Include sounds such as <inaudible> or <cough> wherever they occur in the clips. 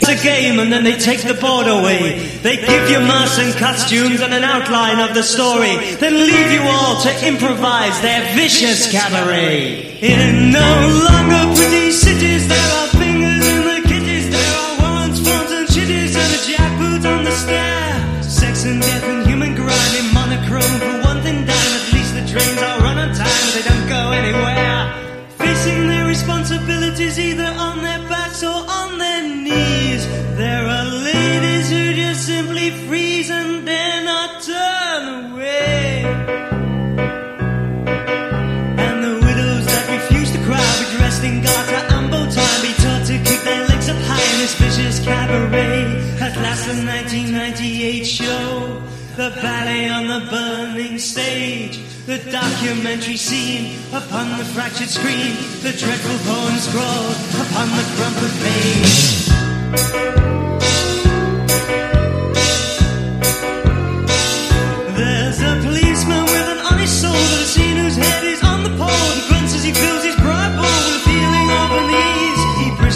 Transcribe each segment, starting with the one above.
It's a game and then they take the board away. They give you masks and costumes and an outline of the story, then leave you all to improvise their vicious cabaret. In no longer pretty cities, there are The 1998 show. The ballet on the burning stage, the documentary scene upon the fractured screen, the dreadful poem scrawled upon the crumpled page. There's a policeman with an honest soul that has whose head is on the pole. He grunts as he fills his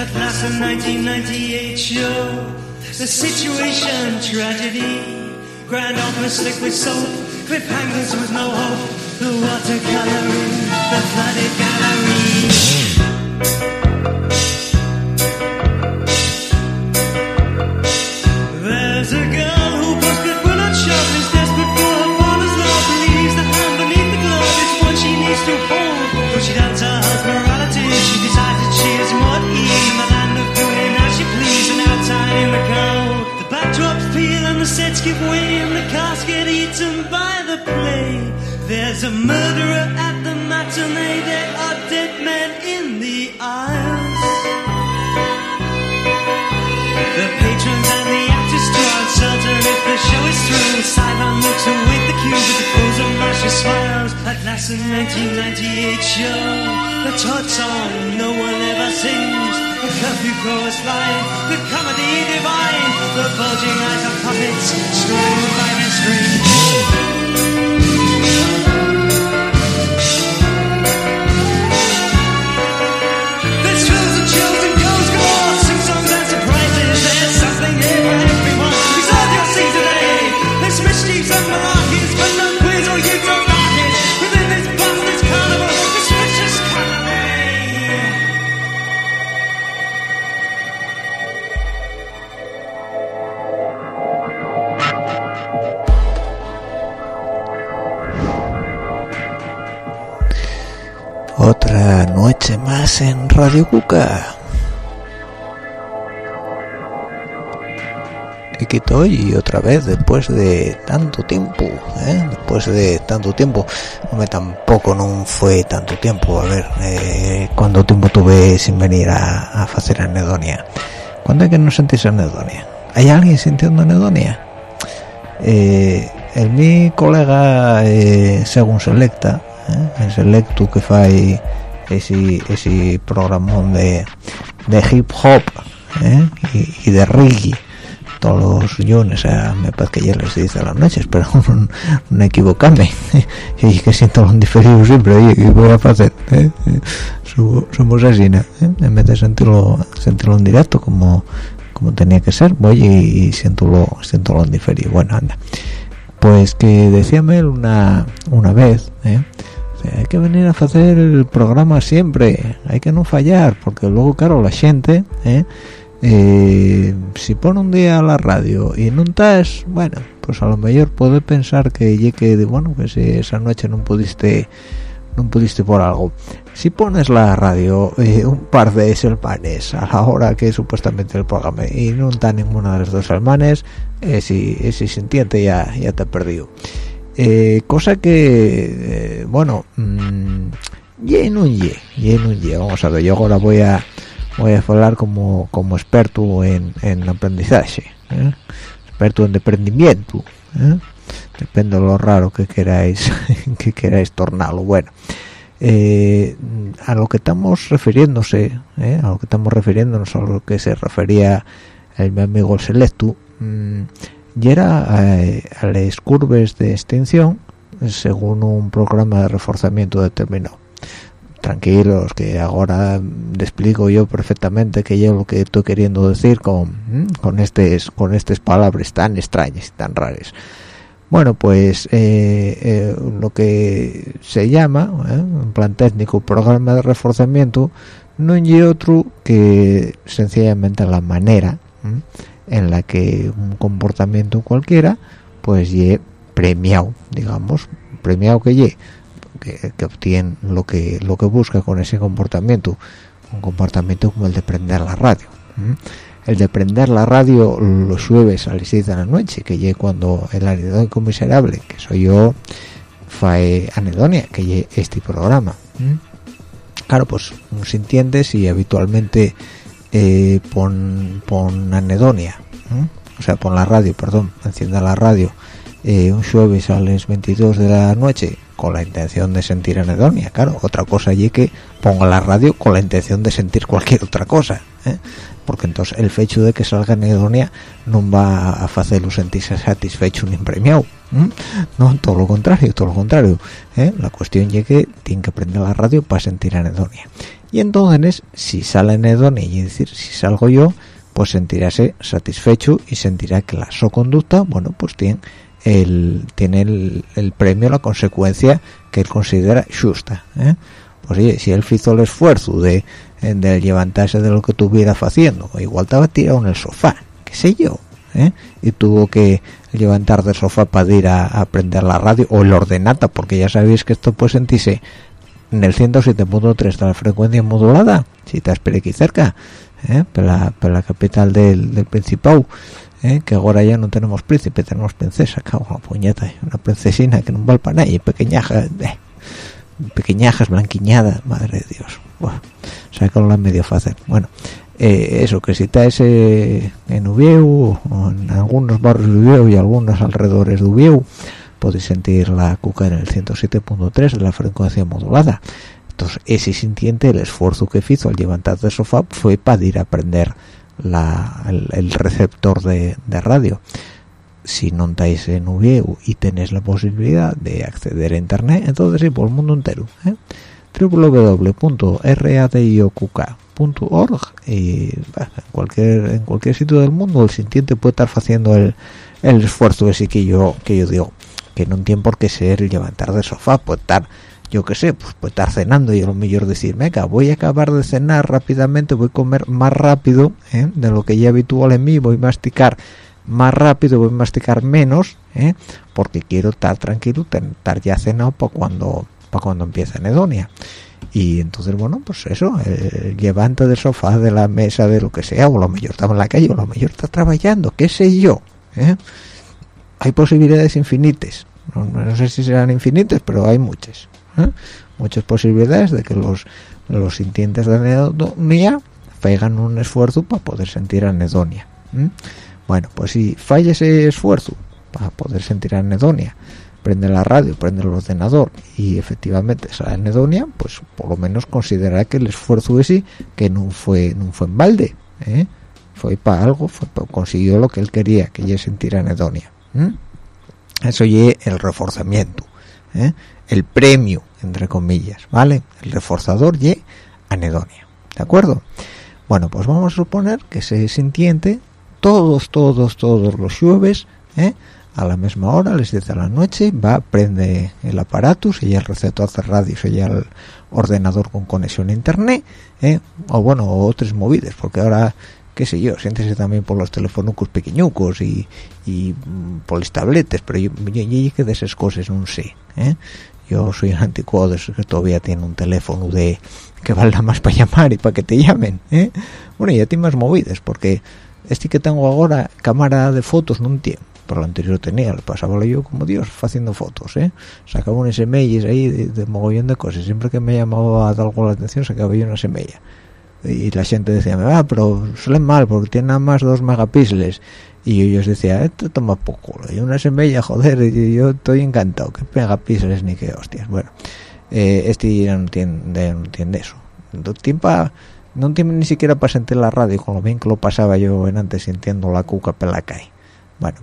At last, the 1998 show, the situation tragedy. Grand opera slick with soap, cliffhangers with no hope. The watercoloring, the flooded gallery. There's a murderer at the matinee. There are dead men in the aisles. The patrons and the actors draw uncertain if the show is through. Sideline looks await the cue with the pose of Marcia smiles. At last, the 1998 show, the Todd song no one ever sings. The curfew chorus line, the comedy divine, the bulging eyes of puppets screwing by the strings. Radio Cuca. Y que estoy otra vez después de tanto tiempo, ¿eh? después de tanto tiempo. Hombre, tampoco no fue tanto tiempo. A ver, eh, ¿cuánto tiempo tuve sin venir a, a hacer anedonia? ¿Cuándo es que no sentís anedonia? ¿Hay alguien sintiendo anedonia? Eh, el mi colega eh, según selecta ¿eh? el selecto que fai ese, ese programón de, de hip hop ¿eh? y, y de reggae todos los lunes a me parece que ya les dice a las noches pero no, <laughs> no equivocarme <laughs> y que siento los diferidos siempre oye, ¿qué voy a hacer? ¿eh? Somos- así ¿no? ¿Eh? en vez de sentirlo sentirlo en directo como como tenía que ser voy y, y siento lo siento lo diferido bueno anda pues que decíame él una una vez ¿eh? Hay que venir a hacer el programa siempre. Hay que no fallar porque luego claro la gente ¿eh? Eh, si pone un día la radio y no estás bueno pues a lo mejor puede pensar que ye que bueno que si esa noche no pudiste no pudiste por algo si pones la radio eh, un par de semanas a la hora que supuestamente el programa y no está ninguna de las dos semanas ese, ese sintiente ya ya te ha perdido Eh, cosa que eh, bueno mm, ye no no ye vamos a ver yo ahora voy a voy a hablar como como experto en, en aprendizaje ¿eh? experto en deprendimiento ¿eh? depende de lo raro que queráis <laughs> que queráis tornarlo bueno a lo que estamos refiriéndose a lo que estamos refiriéndonos a lo que se refería el mi amigo el selecto mmm, y era a, las curvas de extinción según un programa de reforzamiento determinado tranquilos que ahora explico yo perfectamente que yo lo que estoy queriendo decir con con estas con estas palabras tan extrañas tan raras. Bueno pues eh, eh, lo que se llama eh, en plan técnico programa de reforzamiento no hay otro que sencillamente la manera en la que un comportamiento cualquiera pues ye premiado digamos premiado que ye que, obtiene lo que lo que busca con ese comportamiento un comportamiento como el de prender la radio el de prender la radio los jueves a las 6 de la noche que llegue cuando el anedónico miserable que soy yo fae anedonia que llegue este programa claro pues no se entiende si habitualmente eh, pon, pon anedonia ¿eh? o sea pon la radio perdón encienda la radio un jueves a las 22 de la noche con la intención de sentir anedonia, claro, otra cosa allí que ponga la radio con la intención de sentir cualquier otra cosa, ¿eh? porque entonces el hecho de que salga anedonia no va a hacerlo sentirse satisfecho ni premiado, ¿eh? no, todo lo contrario, todo lo contrario, ¿eh? la cuestión es que tiene que prender la radio para sentir anedonia, y entonces si sale anedonia, y decir, si salgo yo, pues sentirase satisfecho y sentirá que la so conducta, bueno, pues tiene el, tiene el, premio, la consecuencia que él considera justa. ¿eh? Pues oye, si él hizo el esfuerzo de, de levantarse de lo que estuviera haciendo, igual estaba tirado en el sofá, qué sé yo, ¿eh? y tuvo que levantar del sofá para ir a, a, prender la radio o el ordenata, porque ya sabéis que esto puede sentirse en el 107.3 de la frecuencia modulada, si estás por aquí cerca, ¿eh? por, la, capital del, del Principado ¿eh? que ahora ya no tenemos príncipe, tenemos princesa, cago la puñeta, una princesina que no vale para nadie, pequeñaja, eh, pequeñajas, blanquiñada, madre de Dios, bueno, con la medio fácil, bueno, eh, eso, que si está ese en Ubieu, o en algunos barrios de Ubieu y algunos alrededores de Ubieu, podéis sentir la cuca en el 107.3 de la frecuencia modulada. Entonces, ese sintiente, el esfuerzo que hizo al levantar del sofá fue para ir a aprender la, el, receptor de, radio si no estáis en Ubieu y tenéis la posibilidad de acceder a internet entonces sí por el mundo entero ¿eh? y en cualquier en cualquier sitio del mundo el sintiente puede estar haciendo el, el esfuerzo ese que yo que yo digo que no tiene por qué ser levantar del sofá puede estar yo qué sé, pues puede estar cenando y a lo mejor decir, venga, voy a acabar de cenar rápidamente, voy a comer más rápido ¿eh? de lo que ya habitual en mí, voy a masticar más rápido, voy a masticar menos, ¿eh? porque quiero estar tranquilo, estar ya cenado para cuando para cuando empiece anedonia. Y entonces, bueno, pues eso, eh, levanta del sofá, de la mesa, de lo que sea, o lo mejor está en la calle, o lo mejor está trabajando, qué sé yo. ¿eh? Hay posibilidades infinitas. No, sé si serán infinitas, pero hay muchas. ¿eh? muchas posibilidades de que los los sintientes de anedonia hagan un esfuerzo para poder sentir anedonia ¿eh? bueno pues si falla ese esfuerzo para poder sentir anedonia prende la radio, prende el ordenador y efectivamente esa anedonia, pues por lo menos considerar que el esfuerzo ese que no fue no fue en balde, ¿eh? fue para algo, fue consiguió lo que él quería, que ya sentir anedonia. ¿Eh? Eso y el reforzamiento. ¿eh? el premio entre comillas vale el reforzador y anedonia de acuerdo bueno pues vamos a suponer que ese sintiente todos todos todos los jueves ¿eh? a la misma hora a las 10 de la noche va prende el aparato y el receptor de radio y el ordenador con conexión a internet ¿eh? o bueno otras movidas porque ahora qué sé yo, siéntese también por los telefonucos pequeñucos y, y mm, por las tabletes, pero yo, yo, que de esas cosas no sé, ¿eh? yo soy un anticuado de esos que todavía tiene un teléfono de que valga más para llamar y para que te llamen ¿eh? bueno ya tiene más movidas porque este que tengo ahora cámara de fotos no tiene por lo anterior tenía lo pasaba yo como Dios haciendo fotos ¿eh? sacaba unas semillas ahí de, de, mogollón de cosas siempre que me llamaba algo la atención sacaba yo una semilla y la gente decía ah pero salen mal porque tiene nada más dos megapíxeles y ellos decían esto toma poco y una semilla joder y yo estoy encantado. Que pisos ni que hostias bueno eh, este no entiende, no entiende eso. No tiene, no tiene ni siquiera para sentir la radio con lo bien que lo pasaba yo en antes sintiendo la cuca la calle. Bueno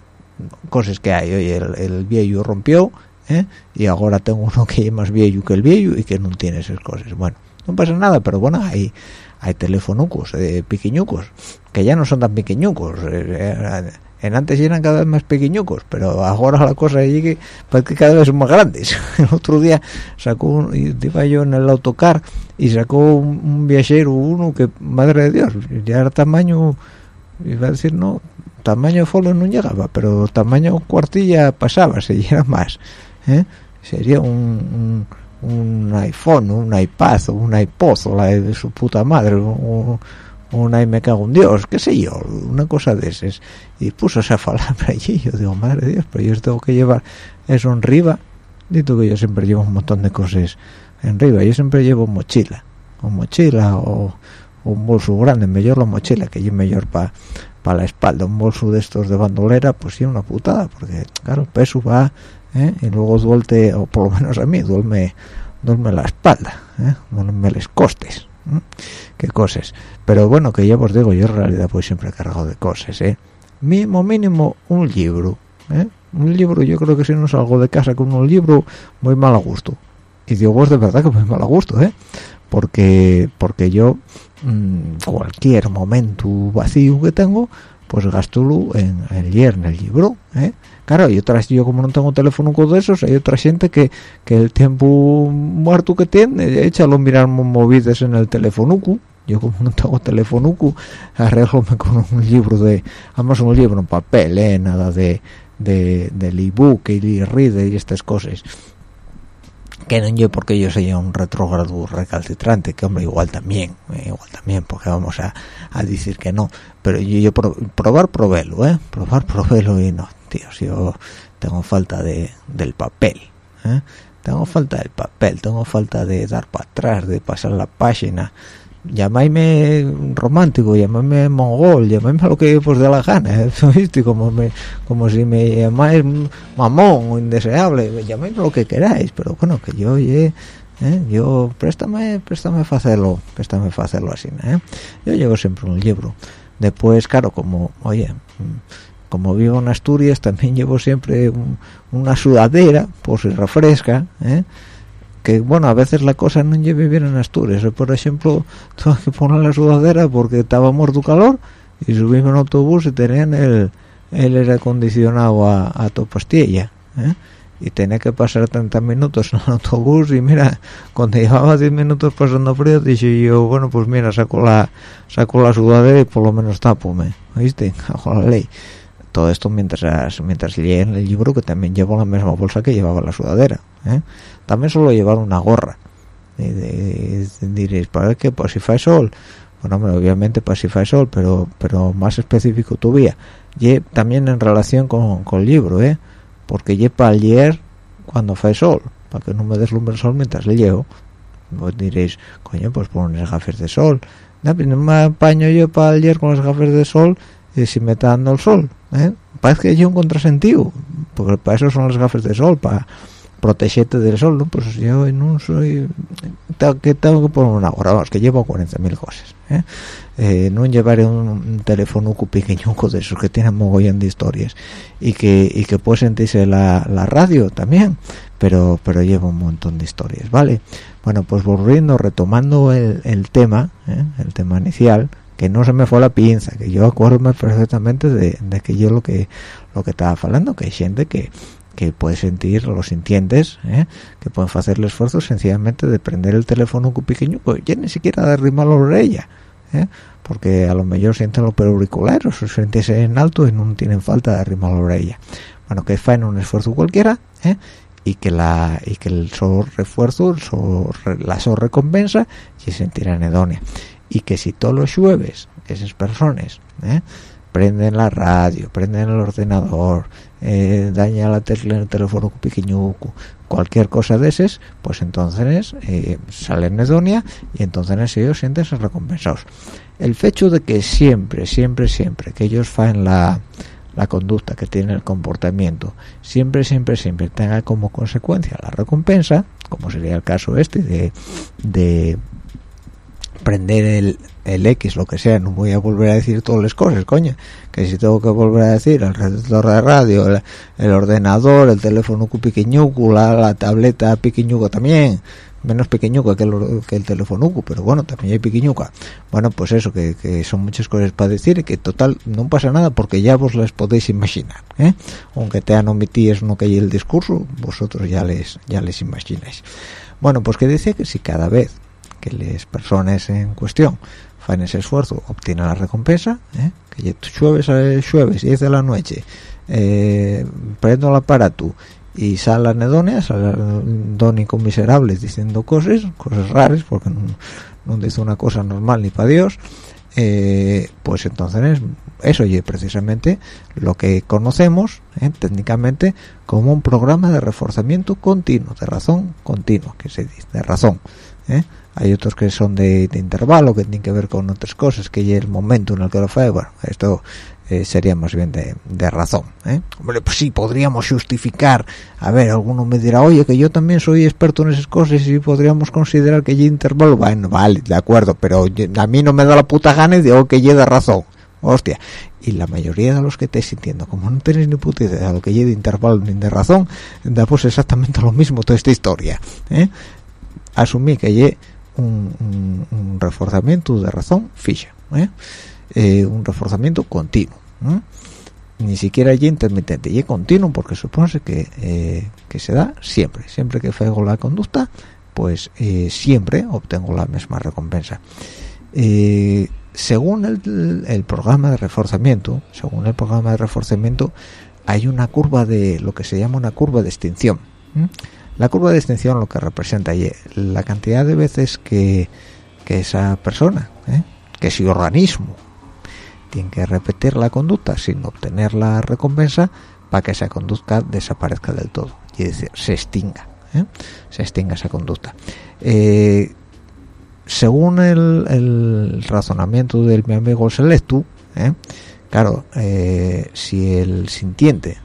cosas que hay. Oye el, el viejo rompió ¿eh? y ahora tengo uno que es más viejo que el viejo y que no tiene esas cosas. Bueno no pasa nada pero bueno hay hay telefonucos eh, pequeñucos que ya no son tan pequeñucos eh, en antes eran cada vez más pequeñucos pero ahora la cosa es que cada vez son más grandes <laughs> el otro día sacó un, iba yo en el autocar y sacó un, viajero uno que madre de dios ya era tamaño iba a decir no tamaño folio no llegaba pero tamaño cuartilla pasaba <laughs> se era más ¿eh? sería un, iPhone un iPad un iPod la de su puta madre un, una y me cago en Dios, qué sé yo, una cosa de esas. Y puso esa palabra allí, yo digo, madre de Dios, pero yo tengo que llevar eso en riba. Dito que yo siempre llevo un montón de cosas en riba, yo siempre llevo mochila, o mochila, o, un bolso grande, mejor la mochila, que yo mejor para pa la espalda, un bolso de estos de bandolera, pues sí, una putada, porque claro, el peso va, ¿eh? y luego duelte, o por lo menos a mí, duerme, duerme la espalda, ¿eh? duerme los costes qué cosas pero bueno que ya os digo yo en realidad pues siempre cargado de cosas eh mínimo mínimo un libro ¿eh? un libro yo creo que si no salgo de casa con un libro muy mal a gusto y digo vos de verdad que muy mal a gusto eh porque porque yo mm, cualquier momento vacío que tengo pues gasto en, el en el libro ¿eh? claro y otras yo como no tengo teléfono con esos hay otra gente que, que el tiempo muerto que tiene échalo mirar movidas en el teléfono yo como no tengo teléfono arreglome <laughs> con un libro de además un libro en papel ¿eh? nada de de del ebook y reader y estas cosas que no yo porque yo soy un retrógrado recalcitrante que hombre igual también eh, igual también porque vamos a, a, decir que no pero yo, probar probelo eh probar <laughs> probelo y no tío yo tengo falta de del papel ¿eh? tengo falta del papel tengo falta de dar para atrás de pasar la página llamadme romántico, llamadme mongol, llamadme lo que os dé la gana, ¿eh? <laughs> ¿viste? Como, me, como si me llamáis mamón o indeseable, llamadme lo que queráis, pero bueno, que yo, ¿eh? yo, préstame, préstame hacerlo, préstame hacerlo así, ¿eh? Yo llevo siempre un libro. Después, claro, como, oye, como vivo en Asturias, también llevo siempre una sudadera, por si refresca, ¿eh? Que bueno a veces la cosa no lleve bien en Asturias por ejemplo tuve que poner la sudadera porque estaba muerto calor y subí en autobús y tenían el, el aire acondicionado a, a tu pastilla ¿eh? y tenía que pasar 30 minutos en el autobús y mira cuando llevaba 10 minutos pasando frío dije yo bueno pues mira saco la saco la sudadera y por lo menos tapome ¿viste? bajo la ley todo esto mientras mientras leía en el libro que también llevo la misma bolsa que llevaba la sudadera ¿eh? también suelo llevar una gorra. Y, diréis para qué pues si fa sol bueno obviamente pues si fa sol pero pero más específico todavía. Y también en relación con, con el libro ¿eh? porque lleva leer cuando fa sol para que no me deslumbre el sol mientras leo vos diréis coño pues pon unas gafas de sol no, pues me apaño yo para leer con las gafas de sol si me está dando el sol ¿eh? parece que hay un contrasentido porque para eso son las gafas de sol para protegerte del sol, ¿no? Pues yo no soy... Que, tengo que poner una hora, vamos, que llevo 40.000 cosas, ¿eh? ¿eh? no llevaré un, teléfono pequeño de esos que tienen mogollón de historias y que y que puede sentirse la, la radio también pero pero lleva un montón de historias vale bueno pues volviendo retomando el, el tema ¿eh? el tema inicial que no se me fue la pinza que yo acuerdo perfectamente de, que yo lo que lo que estaba hablando que hay gente que que puede sentir los sintientes ¿eh? que pueden hacer el esfuerzo sencillamente de prender el teléfono un pequeño pues ya ni siquiera de arrimar la orella ¿eh? porque a lo mejor sienten los auriculares o sentirse en alto y no tienen falta de arrimar la orella bueno que faen un esfuerzo cualquiera ¿eh? y que la y que el sol refuerzo el la sol recompensa se sentirá anedonia y que si todos los jueves esas personas prenden la radio, prenden el ordenador, eh, daña la tecla en el teléfono pequeño, cualquier cosa de esas, pues entonces eh, salen edonia y entonces ellos sienten recompensados. El hecho de que siempre, siempre, siempre que ellos faen la, la conducta que tiene el comportamiento siempre siempre siempre tenga como consecuencia la recompensa como sería el caso este de, de prender el, el X, lo que sea, no voy a volver a decir todas las cosas, coño, que si tengo que volver a decir el receptor de radio, el, ordenador, el teléfono pequeñuco, la, la tableta pequeñuca también, menos pequeñuca que el, que el teléfono, pero bueno, también hay pequeñuca. Bueno, pues eso, que, que, son muchas cosas para decir y que total no pasa nada porque ya vos las podéis imaginar, ¿eh? aunque te han omitido no que el discurso, vosotros ya les, ya les imagináis. Bueno, pues que decía que si cada vez que las personas en cuestión en ese esfuerzo obtiene la recompensa ¿eh? que llueves llueves y de la noche eh, prendo el aparato y sale anedonia sale dónico miserables diciendo cosas cosas raras porque no, dice una cosa normal ni para Dios eh, pues entonces eso y precisamente lo que conocemos ¿eh? técnicamente como un programa de reforzamiento continuo de razón continua que se dice de razón ¿eh? Hay otros que son de, intervalo que tienen que ver con otras cosas que el momento en el que lo fue bueno esto eh, sería más bien de, razón ¿eh? hombre pues sí podríamos justificar a ver alguno me dirá oye que yo también soy experto en esas cosas y podríamos considerar que ya intervalo bueno vale de acuerdo pero a mí no me da la puta gana y digo que de razón hostia y la mayoría de los que estáis sintiendo como no tenéis ni puta idea de lo que lleve de intervalo ni de razón da pues exactamente lo mismo toda esta historia ¿eh? asumí que lleve un, reforzamiento de razón fija ¿eh? Eh, un reforzamiento continuo ni siquiera allí intermitente y continuo porque supone que, eh, que se da siempre. Siempre que hago la conducta pues siempre obtengo la misma recompensa. Según el, programa de reforzamiento según el programa de reforzamiento hay una curva de lo que se llama una curva de extinción la curva de extinción lo que representa y la cantidad de veces que, esa persona, ¿eh? que ese organismo, tiene que repetir la conducta sin obtener la recompensa para que esa conducta desaparezca del todo. Y decir, se extinga, ¿eh? se extinga esa conducta. Eh, según el, razonamiento del mi amigo Selectu, claro, si el sintiente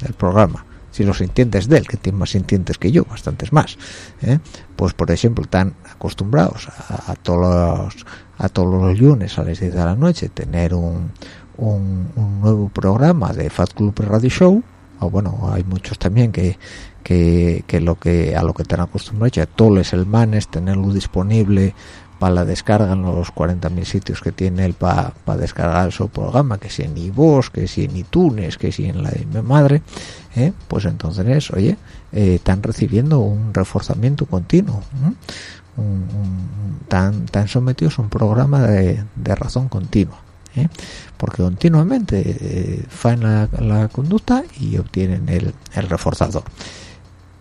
del programa si los sintientes de él, que tiene más sintientes que yo, bastantes más, ¿eh? pues por ejemplo están acostumbrados a, todos los, a todos los lunes a las 10 de la noche tener un, un, nuevo programa de Fat Club Radio Show, o bueno, hay muchos también que, que, que lo que a lo que están acostumbrados ya todos los hermanos tenerlo disponible la descarga en los 40.000 sitios que tiene él para descargar su programa, que si en iVoox, que si en iTunes, que si en la de mi madre, ¿eh? pues entonces, oye, eh, están recibiendo un reforzamiento continuo, tan, tan sometidos a un programa de, razón continua. ¿eh? porque continuamente eh, la, conducta y obtienen el, el reforzador.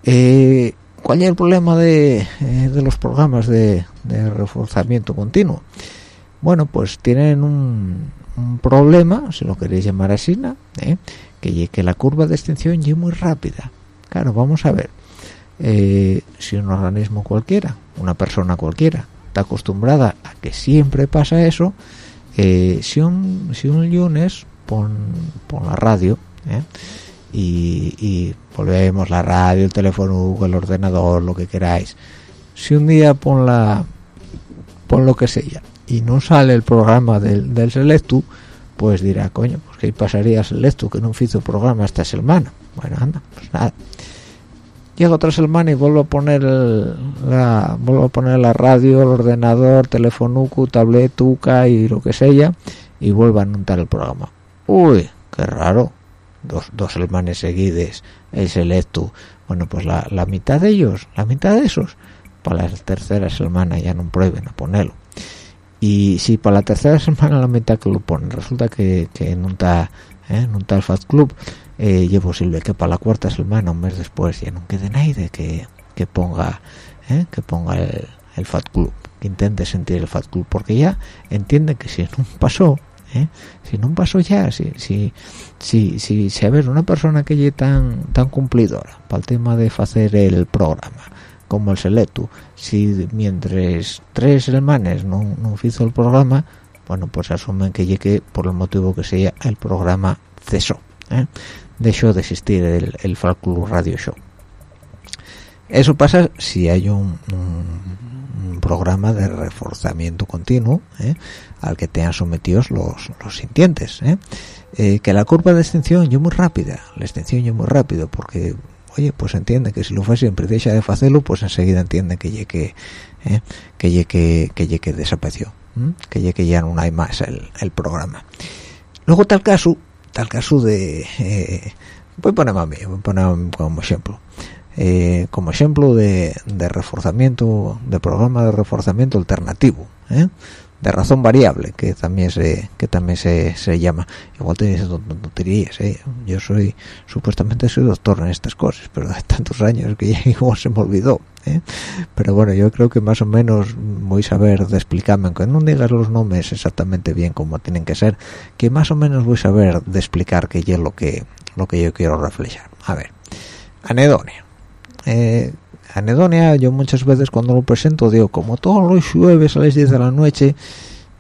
Eh, ¿Cuál es el problema de, eh, los programas de, reforzamiento continuo? Bueno, pues tienen un, problema, si lo queréis llamar así, ¿eh? que, la curva de extinción es muy rápida. Claro, vamos a ver. Eh, si un organismo cualquiera, una persona cualquiera, está acostumbrada a que siempre pasa eso, si, un, si un lunes pon, pon la radio, y, volvemos la radio, el teléfono, el ordenador, lo que queráis. Si un día pon la pon lo que sea y no sale el programa del, del Selectu, pues dirá, coño, pues que pasaría Selectu que no hizo programa esta semana. Bueno, anda, pues nada. Llega otra semana y vuelvo a poner la vuelvo a poner la radio, el ordenador, teléfono, tabletuca y lo que sea y vuelvo a anotar el programa. Uy, qué raro dos, dos alemanes seguidos, el selecto, bueno, pues la, la, mitad de ellos, la mitad de esos, para la tercera semana ya no prueben a ponerlo. Y si para la tercera semana la mitad que lo ponen, resulta que, que no está ¿eh? el Fat Club, eh, y posible que para la cuarta semana, un mes después, ya no quede nadie que, que ponga ¿eh? que ponga el, el Fat Club, que intente sentir el Fat Club, porque ya entiende que si no pasó, ¿eh? si no pasó ya si si si si, si a ver una persona que es tan tan cumplidora para el tema de hacer el programa como el selecto si mientras tres hermanos no, no hizo el programa bueno pues asumen que llegue por el motivo que sea el programa cesó ¿eh? dejó de existir el, el Radio Show eso pasa si hay un, programa de reforzamiento continuo ¿eh? al que te han sometidos los, los sintientes ¿eh? Eh, que la curva de extinción es muy rápida la extinción es muy rápido porque oye pues entiende que si lo fue siempre deja de hacerlo pues enseguida entiende que llegue que llegue que llegue desapareció que llegue ya no hay más el, el programa luego tal caso tal caso de voy a ponerme a mí voy a poner como ejemplo eh, como ejemplo de, reforzamiento de programa de reforzamiento alternativo ¿eh? de razón variable que también se que también se, se llama igual te dices tonterías ¿eh? yo soy supuestamente soy doctor en estas cosas pero de tantos años que ya <laughs> igual se me olvidó pero bueno yo creo que más o menos voy a saber de explicarme aunque no digas los nombres exactamente bien como tienen que ser que más o menos voy a saber de explicar qué es lo que lo que yo quiero reflejar a ver anedonia eh, anedonia yo muchas veces cuando lo presento digo como todos los jueves a las 10 de la noche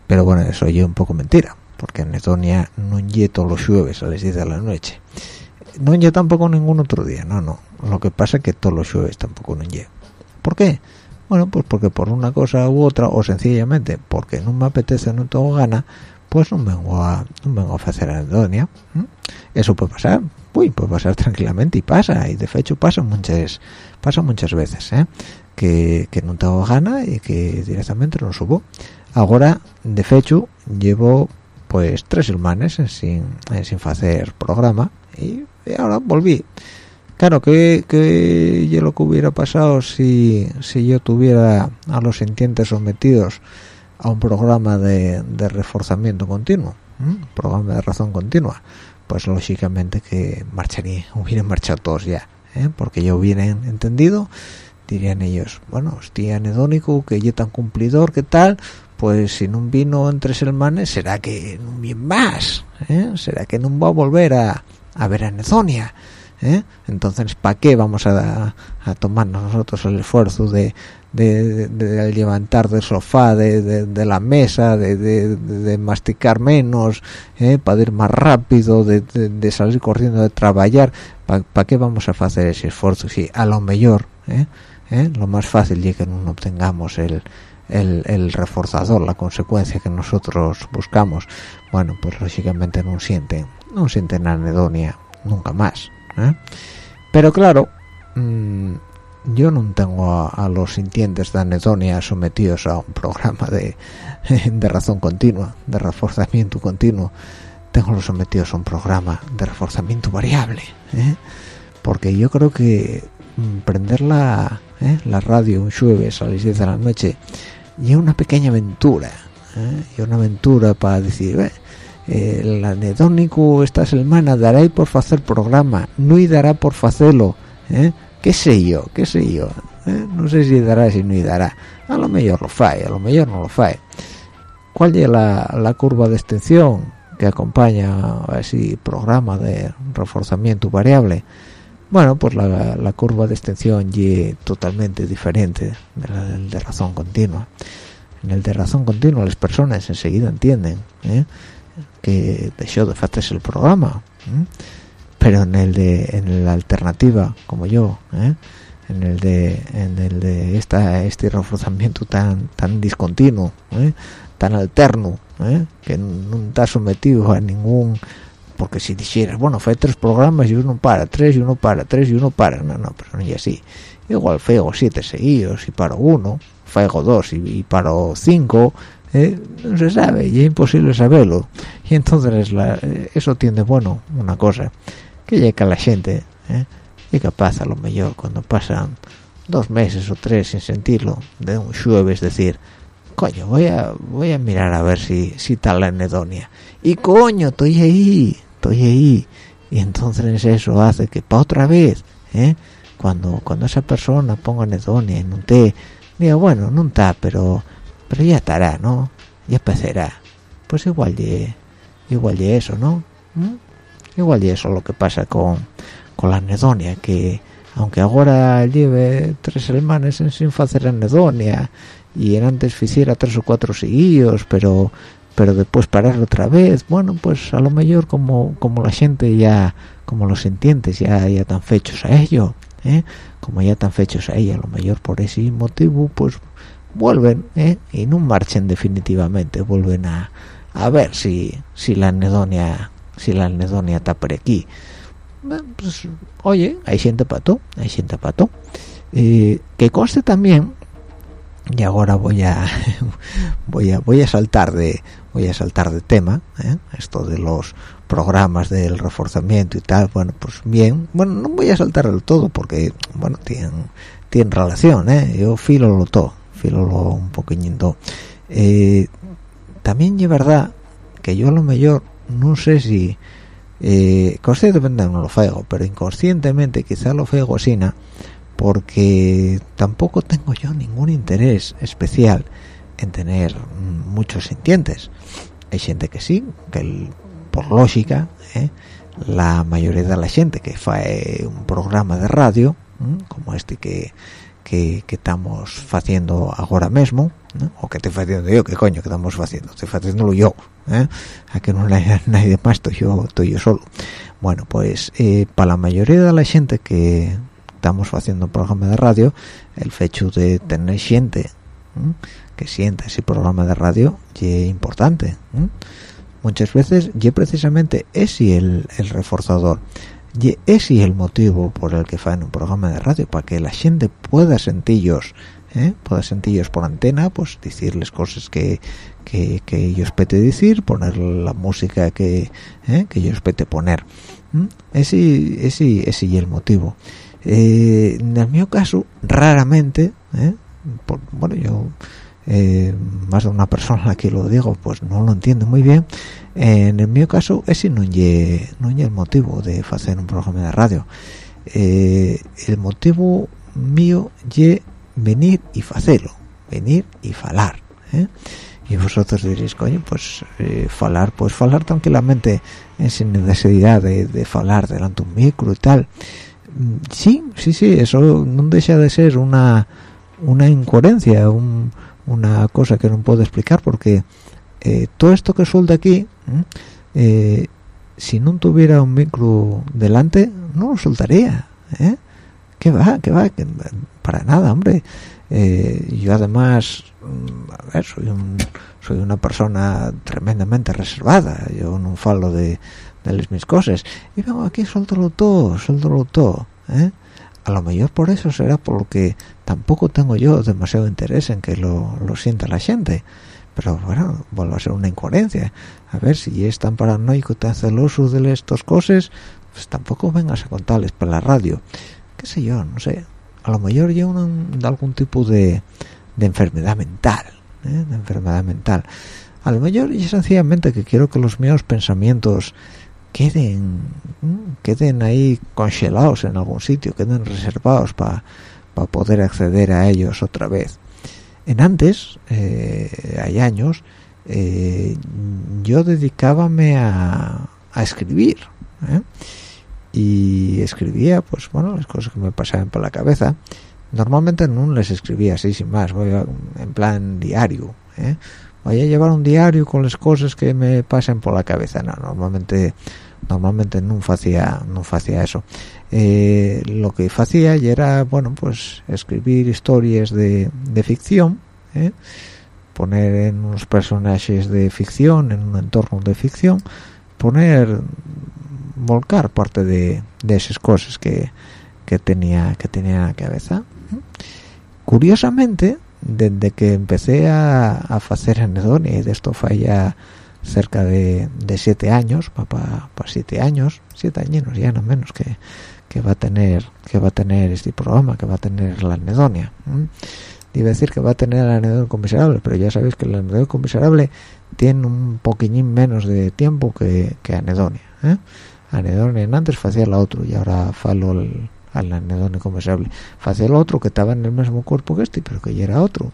pero bueno eso yo un poco mentira porque anedonia no lle todos los jueves a las 10 de la noche. No lle tampoco ningún otro día no no. Lo que pasa es que todos los jueves tampoco no ¿por qué? bueno pues porque por una cosa u otra o sencillamente porque no me apetece no tengo gana pues no vengo a no vengo a hacer anedonia eso puede pasar uy, puede pasar tranquilamente y pasa y de hecho pasa muchas pasa muchas veces ¿eh? que, que no tengo gana y que directamente no subo. Ahora de hecho llevo pues tres semanas sin sin hacer programa y, ahora volví. Claro que, que yo lo que hubiera pasado si, si yo tuviera a los sintientes sometidos a un programa de, de reforzamiento continuo programa de razón continua pues lógicamente que marcharía, hubieran marchado todos ya, ¿eh? porque ya hubieran entendido, dirían ellos, bueno, estoy anedónico, que yo tan cumplidor, ¿qué tal? Pues si no vino entre hermanos, será que no viene más, ¿eh? será que no va a volver a, a ver a Anedonia. ¿eh? Entonces, ¿para qué vamos a, a tomarnos nosotros el esfuerzo de, de, levantar del sofá, de, la mesa, de, masticar menos, ¿eh? para ir más rápido, de, salir corriendo, de trabajar. ¿Para qué vamos a hacer ese esfuerzo? Si a lo mejor, ¿eh? ¿Eh? lo más fácil es que no obtengamos el, el, reforzador, la consecuencia que nosotros buscamos, bueno, pues lógicamente no sienten, no sienten anedonia nunca más. Pero claro, mmm, yo no tengo a, los sintientes de anedonia sometidos a un programa de, <laughs> de razón continua, de reforzamiento continuo. Tengo los sometidos a un programa de reforzamiento variable. ¿eh? Porque yo creo que mm, prender la, ¿eh? la radio un jueves a las 10 de la noche y es una pequeña aventura. ¿eh? Y una aventura para decir, el anedónico esta semana dará por hacer programa, no y dará por hacerlo. ¿eh? Qué sé yo, qué sé yo, ¿eh? no sé si dará, si no dará, a lo mejor lo fae, a lo mejor no lo fae. ¿Cuál es la, curva de extensión que acompaña a ese programa de reforzamiento variable? Bueno, pues la, curva de extensión es totalmente diferente de la del de razón continua. En el de razón continua las personas enseguida entienden ¿eh? que dejó de hacerse el programa. ¿eh? Pero en el de en la alternativa como yo ¿eh? en el de en el de esta este reforzamiento tan tan discontinuo ¿eh? tan alterno ¿eh? que no está sometido a ningún porque si dijeras bueno fue tres programas y uno para tres y uno para tres y uno para no no pero no es así igual fego siete seguidos y paro uno fego dos y, y paro cinco no se sabe y es imposible saberlo y entonces eso tiene bueno una cosa que llega la gente ¿eh? y capaz a lo mejor cuando pasan dos meses o tres sin sentirlo de un jueves decir coño voy a voy a mirar a ver si si está la anedonia y coño estoy ahí estoy ahí y entonces eso hace que para otra vez ¿eh? cuando cuando esa persona ponga anedonia en un té diga bueno no está pero pero ya estará no ya empezará pues igual de igual de eso no ¿Mm? Igual y eso lo que pasa con, con la anedonia que aunque ahora lleve tres semanas sin hacer anedonia y en antes hiciera tres o cuatro seguidos pero pero después parar otra vez bueno pues a lo mejor como como la gente ya como los sintientes ya ya tan fechos a ello ¿eh? como ya tan fechos a ella a lo mejor por ese motivo pues vuelven ¿eh? y no marchen definitivamente vuelven a, a ver si si la anedonia si la anedonia está por aquí pues, oye hay gente pato hay gente pato eh, que conste también y ahora voy a <laughs> voy a voy a saltar de voy a saltar de tema ¿eh? esto de los programas del reforzamiento y tal bueno pues bien bueno no voy a saltar del todo porque bueno tienen tienen relación ¿eh? yo filo lo todo filo lo un poquito eh, también es verdad que yo a lo mejor no sé si eh, conscientemente no lo fego pero inconscientemente quizá lo fego así porque tampoco tengo yo ningún interés especial en tener muchos sintientes hay gente que sí que por lógica ¿eh? la mayoría de la gente que hace un programa de radio como este que, que, estamos haciendo ahora mismo o que estoy haciendo yo que coño que estamos haciendo estoy haciéndolo yo ¿eh? a que no hay <laughs> nadie más estoy yo estoy yo solo. Bueno pues eh, para la mayoría de la gente que estamos haciendo un programa de radio el hecho de tener gente que sienta ese programa de radio es importante muchas veces y precisamente ese el, el reforzador y ese es el motivo por el que fan un programa de radio para que la gente pueda sentirlos ¿eh? pueda sentirlos por antena pues decirles cosas que, que, ellos pete decir poner la música que, ¿eh? que ellos pete poner ese ese ese es el motivo eh, en el mío caso raramente ¿eh? bueno yo eh, más de una persona a la que lo digo pues no lo entiende muy bien. En el mío caso ese no es el motivo de hacer un programa de radio. Eh, el motivo mío es venir y hacerlo venir y falar ¿eh? y vosotros diréis coño pues falar pues falar tranquilamente sin necesidad de, de falar delante de un micro y tal mm, sí sí sí eso no deja de ser una una incoherencia un una cosa que no puedo explicar porque eh, todo esto que suelta aquí eh, si no tuviera un micro delante no lo soltaría ¿eh? ¿qué va? ¿qué va? para nada hombre eh, yo además mm, a ver soy un, soy una persona tremendamente reservada yo no falo de, de mis cosas y vengo aquí suéltalo todo suéltalo todo ¿eh? A lo mejor por eso será porque tampoco tengo yo demasiado interés en que lo, lo sienta la gente. Pero bueno vuelve a ser una incoherencia. A ver si es tan paranoico tan celoso de estas cosas pues tampoco vengas a contarles por la radio. Qué sé yo no sé. A lo mejor yo un, algún tipo de, de enfermedad mental ¿eh? de enfermedad mental. A lo mejor y sencillamente que quiero que los míos pensamientos queden queden ahí congelados en algún sitio queden reservados para poder acceder a ellos otra vez. En antes eh, hay años eh, yo dedicábame a, a escribir ¿eh? y escribía pues bueno las cosas que me pasaban por la cabeza. Normalmente no les escribía así sin más voy en plan diario voy a llevar un diario con las cosas que me pasen por la cabeza. No normalmente normalmente no hacía no hacía eso. Eh, lo que hacía era bueno pues escribir historias de, de ficción ¿eh? poner en unos personajes de ficción en un entorno de ficción poner volcar parte de, de esas cosas que, que tenía que tenía en la cabeza. Curiosamente desde que empecé a, a hacer de esto fue ya cerca de, de siete años para pa, siete años siete años ya no menos que, que va a tener que va a tener este programa que va a tener la anedonia iba a decir que va a tener la anedonia conmiserable pero ya sabéis que la anedonia conmiserable tiene un poquillín menos de tiempo que, que anedonia ¿eh? anedonia antes hacía la otro y ahora falo el, al anedonia conmiserable hacía el otro que estaba en el mismo cuerpo que este pero que ya era otro.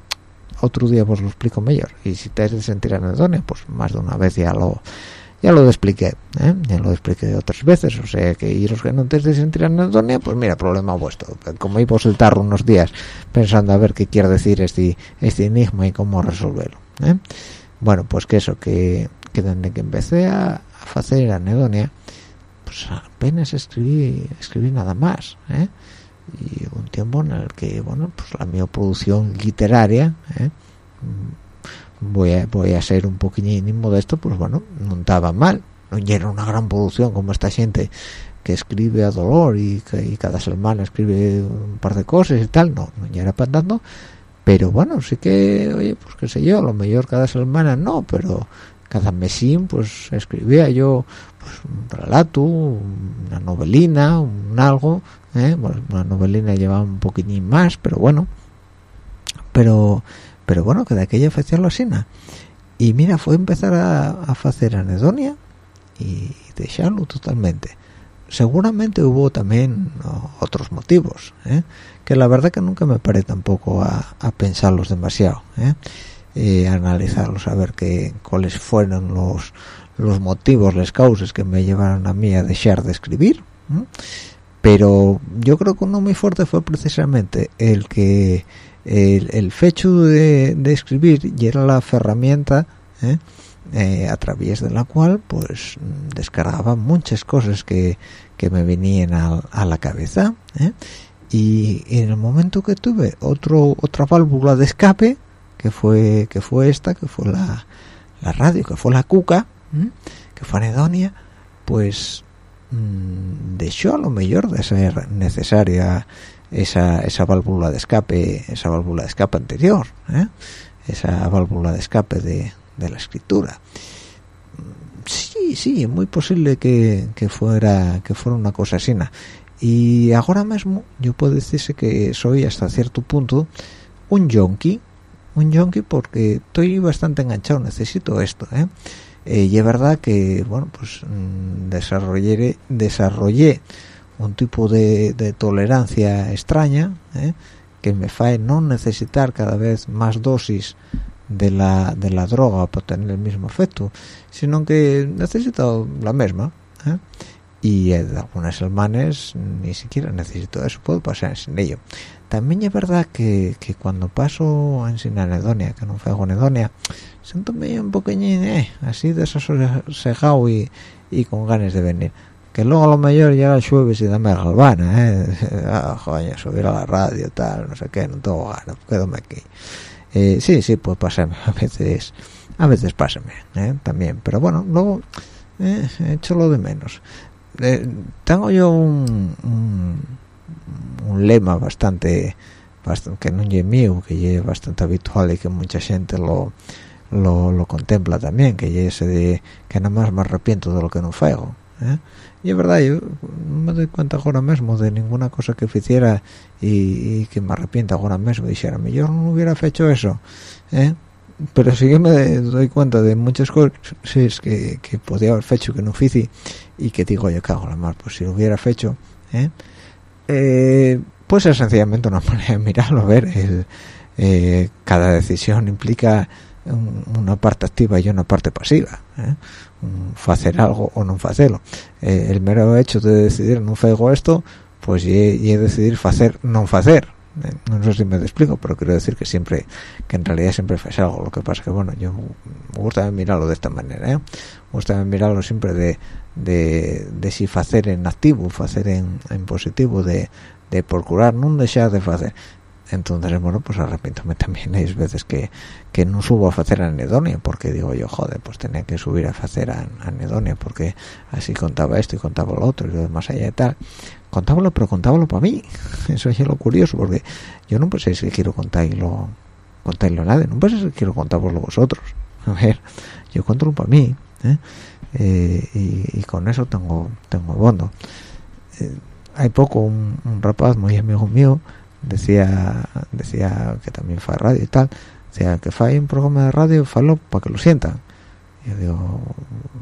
Otro día os lo explico mejor. Y si te has de sentir anedonia pues más de una vez ya lo ya lo expliqué ¿eh? ya lo expliqué otras veces. O sea que iros que no te de sentir anedonia pues mira problema vuestro. Como iba a soltar unos días pensando a ver qué quiere decir este este enigma y cómo resolverlo ¿eh? bueno pues que eso que, que desde que empecé a, a hacer anedonia pues apenas escribí escribí nada más ¿eh? y un tiempo en el que bueno pues la mi producción literaria ¿eh? voy a voy a ser un poquillín modesto pues bueno no estaba mal no era una gran producción como esta gente que escribe a dolor y cada semana escribe un par de cosas y tal no no era para tanto pero bueno sí que oye pues qué sé yo lo mejor cada semana no pero cada mesín pues escribía yo pues, un relato una novelina un algo ¿eh? una novelina llevaba un poquitín más pero bueno pero pero bueno que de aquella lo así y mira fue empezar a, a hacer anedonia y dejarlo totalmente seguramente hubo también otros motivos ¿eh? que la verdad que nunca me paré tampoco a, a pensarlos demasiado ¿eh? y analizarlos a ver qué cuáles fueron los los motivos las causas que me llevaron a mí a dejar de escribir pero yo creo que uno muy fuerte fue precisamente el que el, el fecho de, escribir y era la herramienta ¿eh? Eh, a través de la cual pues descargaba muchas cosas que, que me venían a, a la cabeza ¿eh? y en el momento que tuve otro otra válvula de escape que fue que fue esta que fue la, la radio que fue la cuca que fue anedonia pues mmm, dejó a lo mejor de ser necesaria esa, esa válvula de escape esa válvula de escape anterior ¿eh? esa válvula de escape de, de la escritura sí sí muy posible que, que fuera que fuera una cosa así y ahora mismo yo puedo decirse que soy hasta cierto punto un yonki un yonki porque estoy bastante enganchado necesito esto ¿eh? Eh, y es verdad que bueno pues mm, desarrollé desarrollé un tipo de, de tolerancia extraña ¿eh? que me fae no necesitar cada vez más dosis de la, de la droga para tener el mismo efecto, sino que necesito la misma. ¿eh? Y en algunas semanas ni siquiera necesito eso, puedo pasar sin ello. También es verdad que, que cuando paso en sin anedonia, que no fue anedonia, siento medio un poquillín, eh, así desasosegado y, y con ganas de venir. Que luego a lo mejor llega el jueves y dame galvana, eh, <laughs> ah, joder, subir a la radio, tal, no sé qué, no tengo ganas, quédame aquí eh, sí sí puede pasarme <laughs> a veces a veces pásame ¿eh? también pero bueno luego eh, hecho lo de menos eh, tengo yo un, lema bastante, bastante que no es mío que es bastante habitual y que mucha gente lo lo, contempla también que es de que nada más me arrepiento de lo que no fuego ¿eh? y es verdad yo no me doy cuenta ahora mismo de ninguna cosa que hiciera y, que me arrepienta ahora mismo dijera yo no hubiera hecho eso ¿eh? pero sí que me doy cuenta de muchas cosas que, que podía haber hecho que no hice y que digo yo cago la mar pues si lo hubiera hecho ¿eh? Eh, pues es sencillamente una <laughs> manera de mirarlo ver eh, cada decisión implica una parte activa y una parte pasiva ¿eh? hacer algo o no hacerlo eh, el mero hecho de decidir no hago esto pues y, he decidir hacer no hacer no sé si me explico pero quiero decir que siempre que en realidad siempre haces algo. Lo que pasa que bueno yo me gusta mirarlo de esta manera ¿eh? me gusta mirarlo siempre de de, de si hacer en activo hacer en, positivo de, de procurar no dejar de hacer entonces bueno pues arrepiéntome también. <laughs> Hay veces que, que no subo a hacer anedonia porque digo yo joder pues tenía que subir a hacer anedonia porque así contaba esto y contaba lo otro y lo demás allá y tal contábalo pero contábalo para mí. <laughs> Eso es lo curioso porque yo no sé si quiero contarlo contarlo a nadie no sé si quiero contarlo vosotros. <laughs> A ver yo controlo para mí ¿eh? Eh, y, con eso tengo tengo bondo eh, hay poco un, un rapaz muy amigo mío decía decía que también fue radio y tal decía que fue un programa de radio falo para que lo sientan. Y yo digo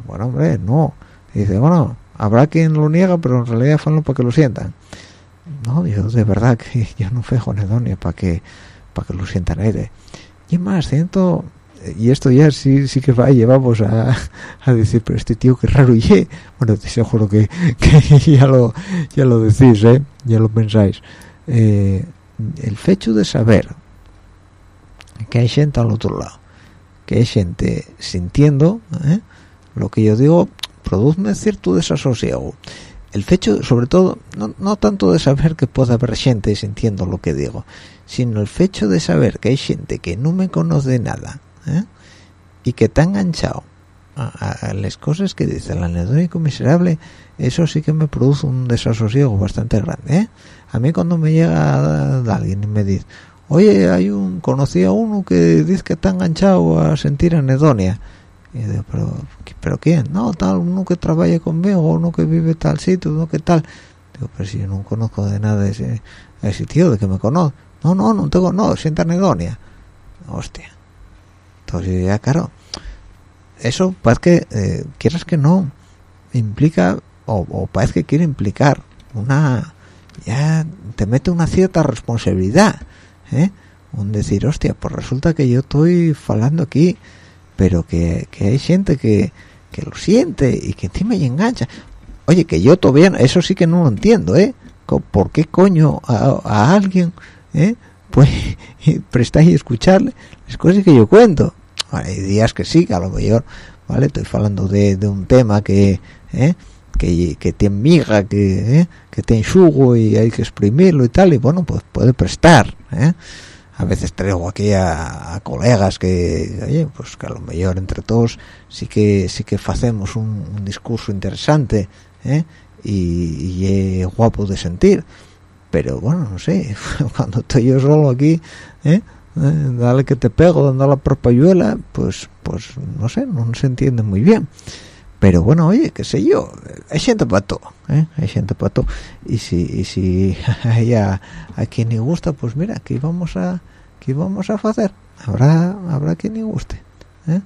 bueno hombre no. Y dice bueno habrá quien lo niega pero en realidad falo para que lo sientan. No yo de verdad que <laughs> yo no fue Jonedonia para que para que lo sientan aire y más siento y esto ya sí sí que va llevamos a, <laughs> a decir pero este tío qué raro y bueno te seguro que, <laughs> que ya lo ya lo decís eh ya lo pensáis. Eh, el hecho de saber que hay gente al otro lado que hay gente sintiendo ¿eh? lo que yo digo produce cierto desasosiego el hecho sobre todo no, no, tanto de saber que puede haber gente sintiendo lo que digo sino el hecho de saber que hay gente que no me conoce nada ¿eh? y que está enganchado a, las cosas que dice el anedónico miserable eso sí que me produce un desasosiego bastante grande ¿eh? a mí cuando me llega alguien y me dice oye hay un conocí a uno que dice que está enganchado a sentir anedonia y digo pero pero quién no tal uno que trabaja conmigo uno que vive tal sitio uno que tal. Digo pero si yo no conozco de nada de ese, ese tío de que me conozco no no no tengo no siente anedonia hostia. Entonces ya claro eso parece que eh, quieras que no implica o, parece que quiere implicar una ya te mete una cierta responsabilidad ¿eh? un decir hostia pues resulta que yo estoy falando aquí pero que, hay gente que, que, lo siente y que encima y engancha oye que yo todavía eso sí que no lo entiendo eh por qué coño a, alguien eh pues <laughs> prestáis y escucharle las cosas que yo cuento hay días que sí que a lo mejor vale estoy hablando de, un tema que ¿eh? que, que te miga que ¿eh? que te enxugo y hay que exprimirlo y tal y bueno pues puede prestar ¿eh? A veces traigo aquí a, colegas que oye pues que a lo mejor entre todos sí que sí que hacemos un, discurso interesante y, y es guapo de sentir pero bueno no sé <laughs> cuando estoy yo solo aquí ¿eh? ¿eh? dale que te pego dando la propayuela pues pues no sé no se entiende muy bien pero bueno oye qué sé yo hay gente para todo ¿eh? hay gente para todo y si y si <laughs> hay a, quien le gusta pues mira aquí vamos a aquí vamos a hacer habrá habrá quien le guste ¿eh?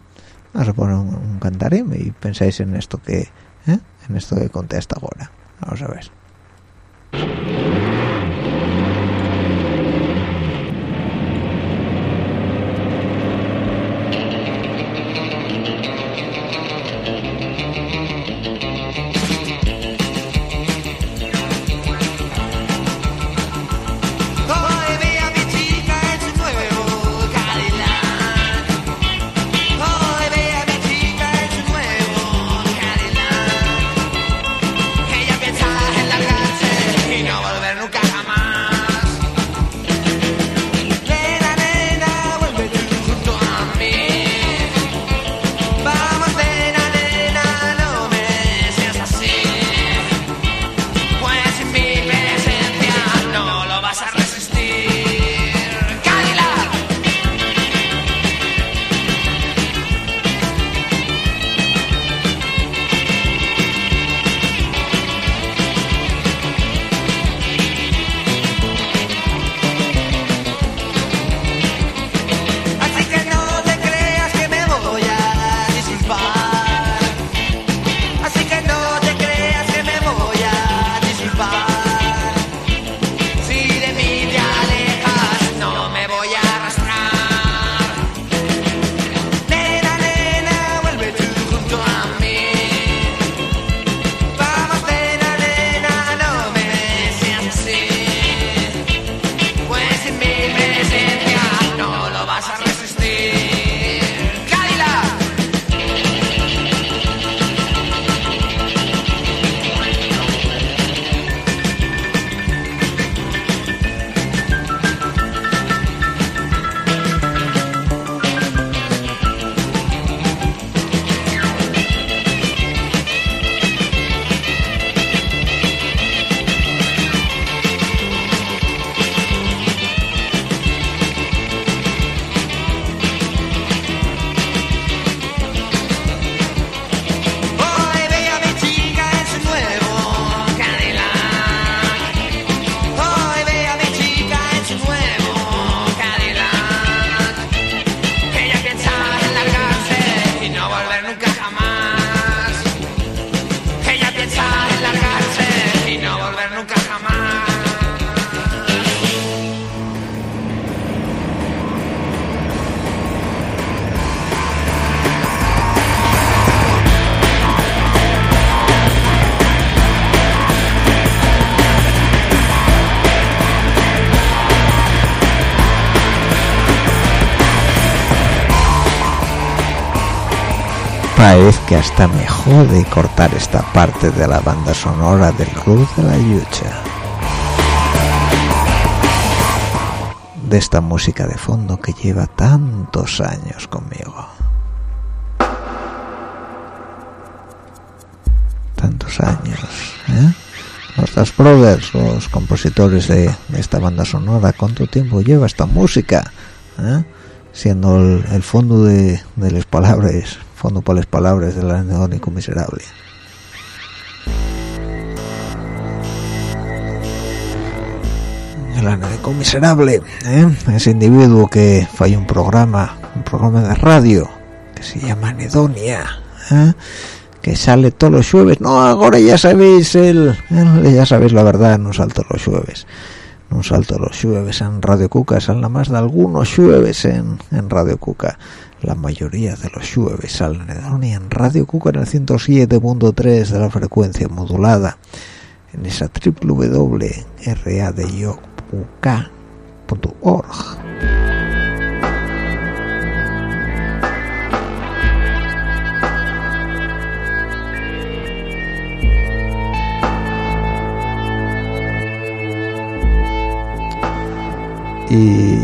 vamos a poner un, un y pensáis en esto que ¿eh? en esto que contesta ahora vamos a ver parece que hasta mejor de cortar esta parte de la banda sonora del Club de la Lucha. De esta música de fondo que lleva tantos años conmigo. Tantos años, ¿eh? Los Brothers, los compositores de, esta banda sonora, ¿cuánto tiempo lleva esta música? ¿Eh? Siendo el, fondo de, de las palabras fondo por las palabras del anedónico miserable. El anedónico miserable ¿eh? ese individuo que falla un programa un programa de radio que se llama anedonia ¿eh? que sale todos los jueves. No ahora ya sabéis el, ya sabéis la verdad no salto los jueves. No salto los jueves en Radio Cuca, salen más de algunos jueves en, en Radio Cuca la mayoría de los jueves salen en Radio Cuca en el 107.3 de la frecuencia modulada. En esa www.radiocuca.org y,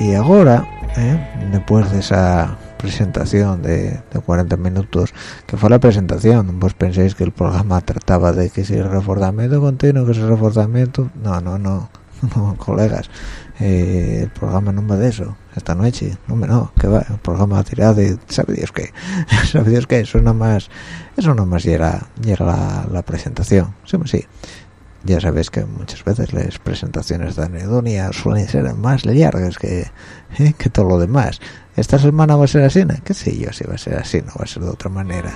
y ahora ¿eh? Después de esa presentación de, 40 minutos que fue la presentación vos penséis que el programa trataba de que si el reforzamiento continuo que si el reforzamiento no no no <laughs> colegas eh, el programa no va de eso esta noche no me no que va el programa tirado de sabe Dios qué <laughs> sabe Dios qué eso nada más eso nada más era, era la, la presentación sí sí ya sabéis que muchas veces las presentaciones de anedonia suelen ser más largas que, ¿eh? que todo lo demás esta semana va a ser así ¿no? qué sé yo si va a ser así no va a ser de otra manera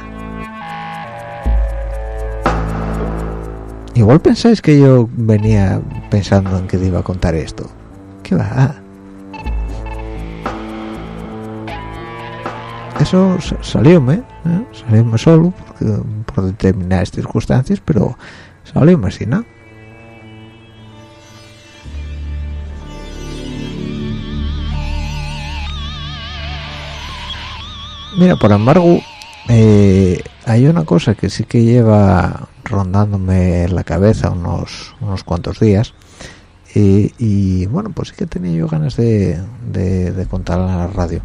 igual pensáis que yo venía pensando en que iba a contar esto qué va eso salióme ¿eh? salióme solo por determinadas circunstancias pero salióme así ¿no? Mira, por embargo, eh, hay una cosa que sí que lleva rondándome la cabeza unos, unos cuantos días y, bueno, pues sí que tenía yo ganas de, de, contar en la radio.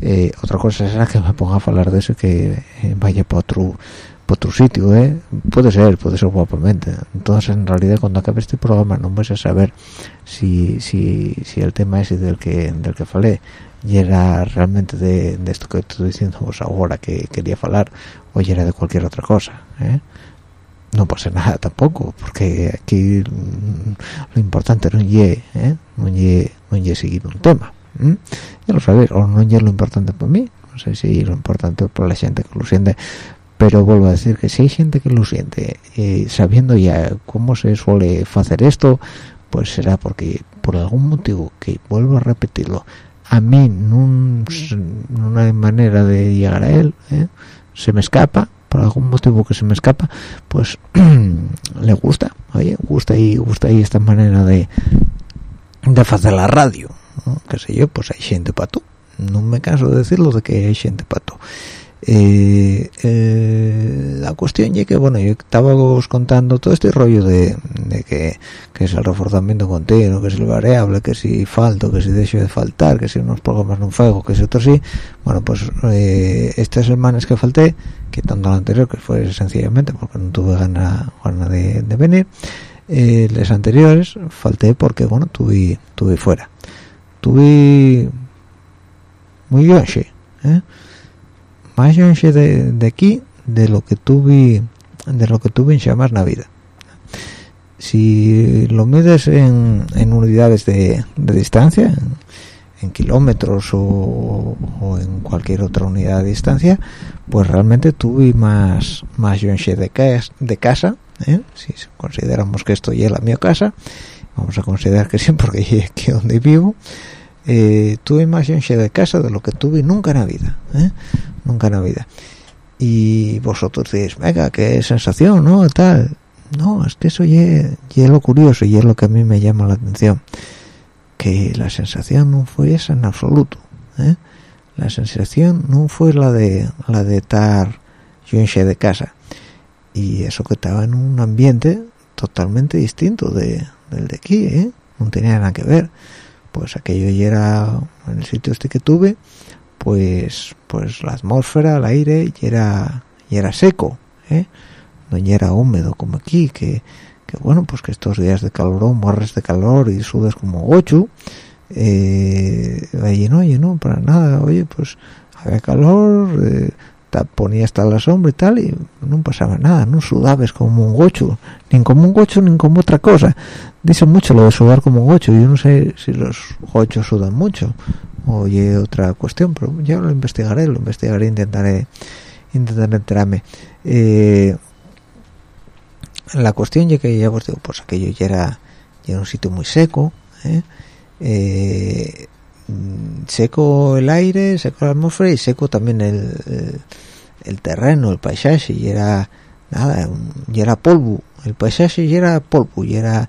Eh, otra cosa será que me ponga a hablar de eso que eh, vaya para otro otro sitio, ¿eh? Puede ser, puede ser guapamente. Entonces, en realidad, cuando acabe este programa, no vais a saber si, si, si el tema ese del que del que falé y era realmente de, esto que estoy diciendo vos ahora que quería hablar o era de cualquier otra cosa ¿eh? no pasa nada tampoco porque aquí mm, lo importante no es ¿eh? no no seguir un tema ya lo sabéis o no es lo importante para mí no sé si lo importante para la gente que lo siente pero vuelvo a decir que si hay gente que lo siente eh, sabiendo ya cómo se suele hacer esto pues será porque por algún motivo que vuelvo a repetirlo a mí no, hay manera de llegar a él ¿eh? se me escapa por algún motivo que se me escapa pues <clears throat> le gusta oye gusta y gusta y esta manera de de hacer la radio qué sé yo pues hay gente para tú. No me canso de decirlo de que hay gente para tú eh, eh, la cuestión es que bueno yo estaba os contando todo este rollo de, que, es el reforzamiento continuo que es el variable que si falto que si dejo de faltar que si unos programas no fuego que si otros sí bueno pues eh, estas semanas que falté quitando la anterior que fue sencillamente porque no tuve ganas de, venir eh, las anteriores falté porque bueno tuve tuve fuera tuve muy bien ¿eh? Más de, de aquí de lo que tuve de lo que tuve en llamas Navidad si lo mides en, unidades de, distancia en, kilómetros o, en cualquier otra unidad de distancia pues realmente tuve más más de, de casa ¿eh? si consideramos que esto ya es la mi casa vamos a considerar que sí porque <laughs> aquí donde vivo eh, tuve más de casa de lo que tuve nunca en la vida ¿eh? nunca en la vida y vosotros decís venga qué sensación no tal no es que eso es lo curioso y es lo que a mí me llama la atención que la sensación no fue esa en absoluto ¿eh? la sensación no fue la de la de estar enche de casa y eso que estaba en un ambiente totalmente distinto de, del de aquí ¿eh? no tenía nada que ver pues aquello ya era en el sitio este que tuve pues pues la atmósfera el aire ya era y era seco ¿eh? no ya era húmedo como aquí que, que bueno pues que estos días de calor morres de calor y sudes como ocho eh, allí no no para nada oye pues había calor eh, ponía hasta la sombra y tal y no pasaba nada no sudabas como un gocho ni como un gocho ni como otra cosa dice mucho lo de sudar como un gocho yo no sé si los gochos sudan mucho oye otra cuestión pero ya lo investigaré lo investigaré intentaré intentar enterarme eh, la cuestión ya que ya os digo pues aquello ya era ya un sitio muy seco ¿eh? Eh, seco el aire, seco la atmósfera y seco también el, el, terreno, el paisaje, y era nada, y era polvo, el paisaje y era polvo, y era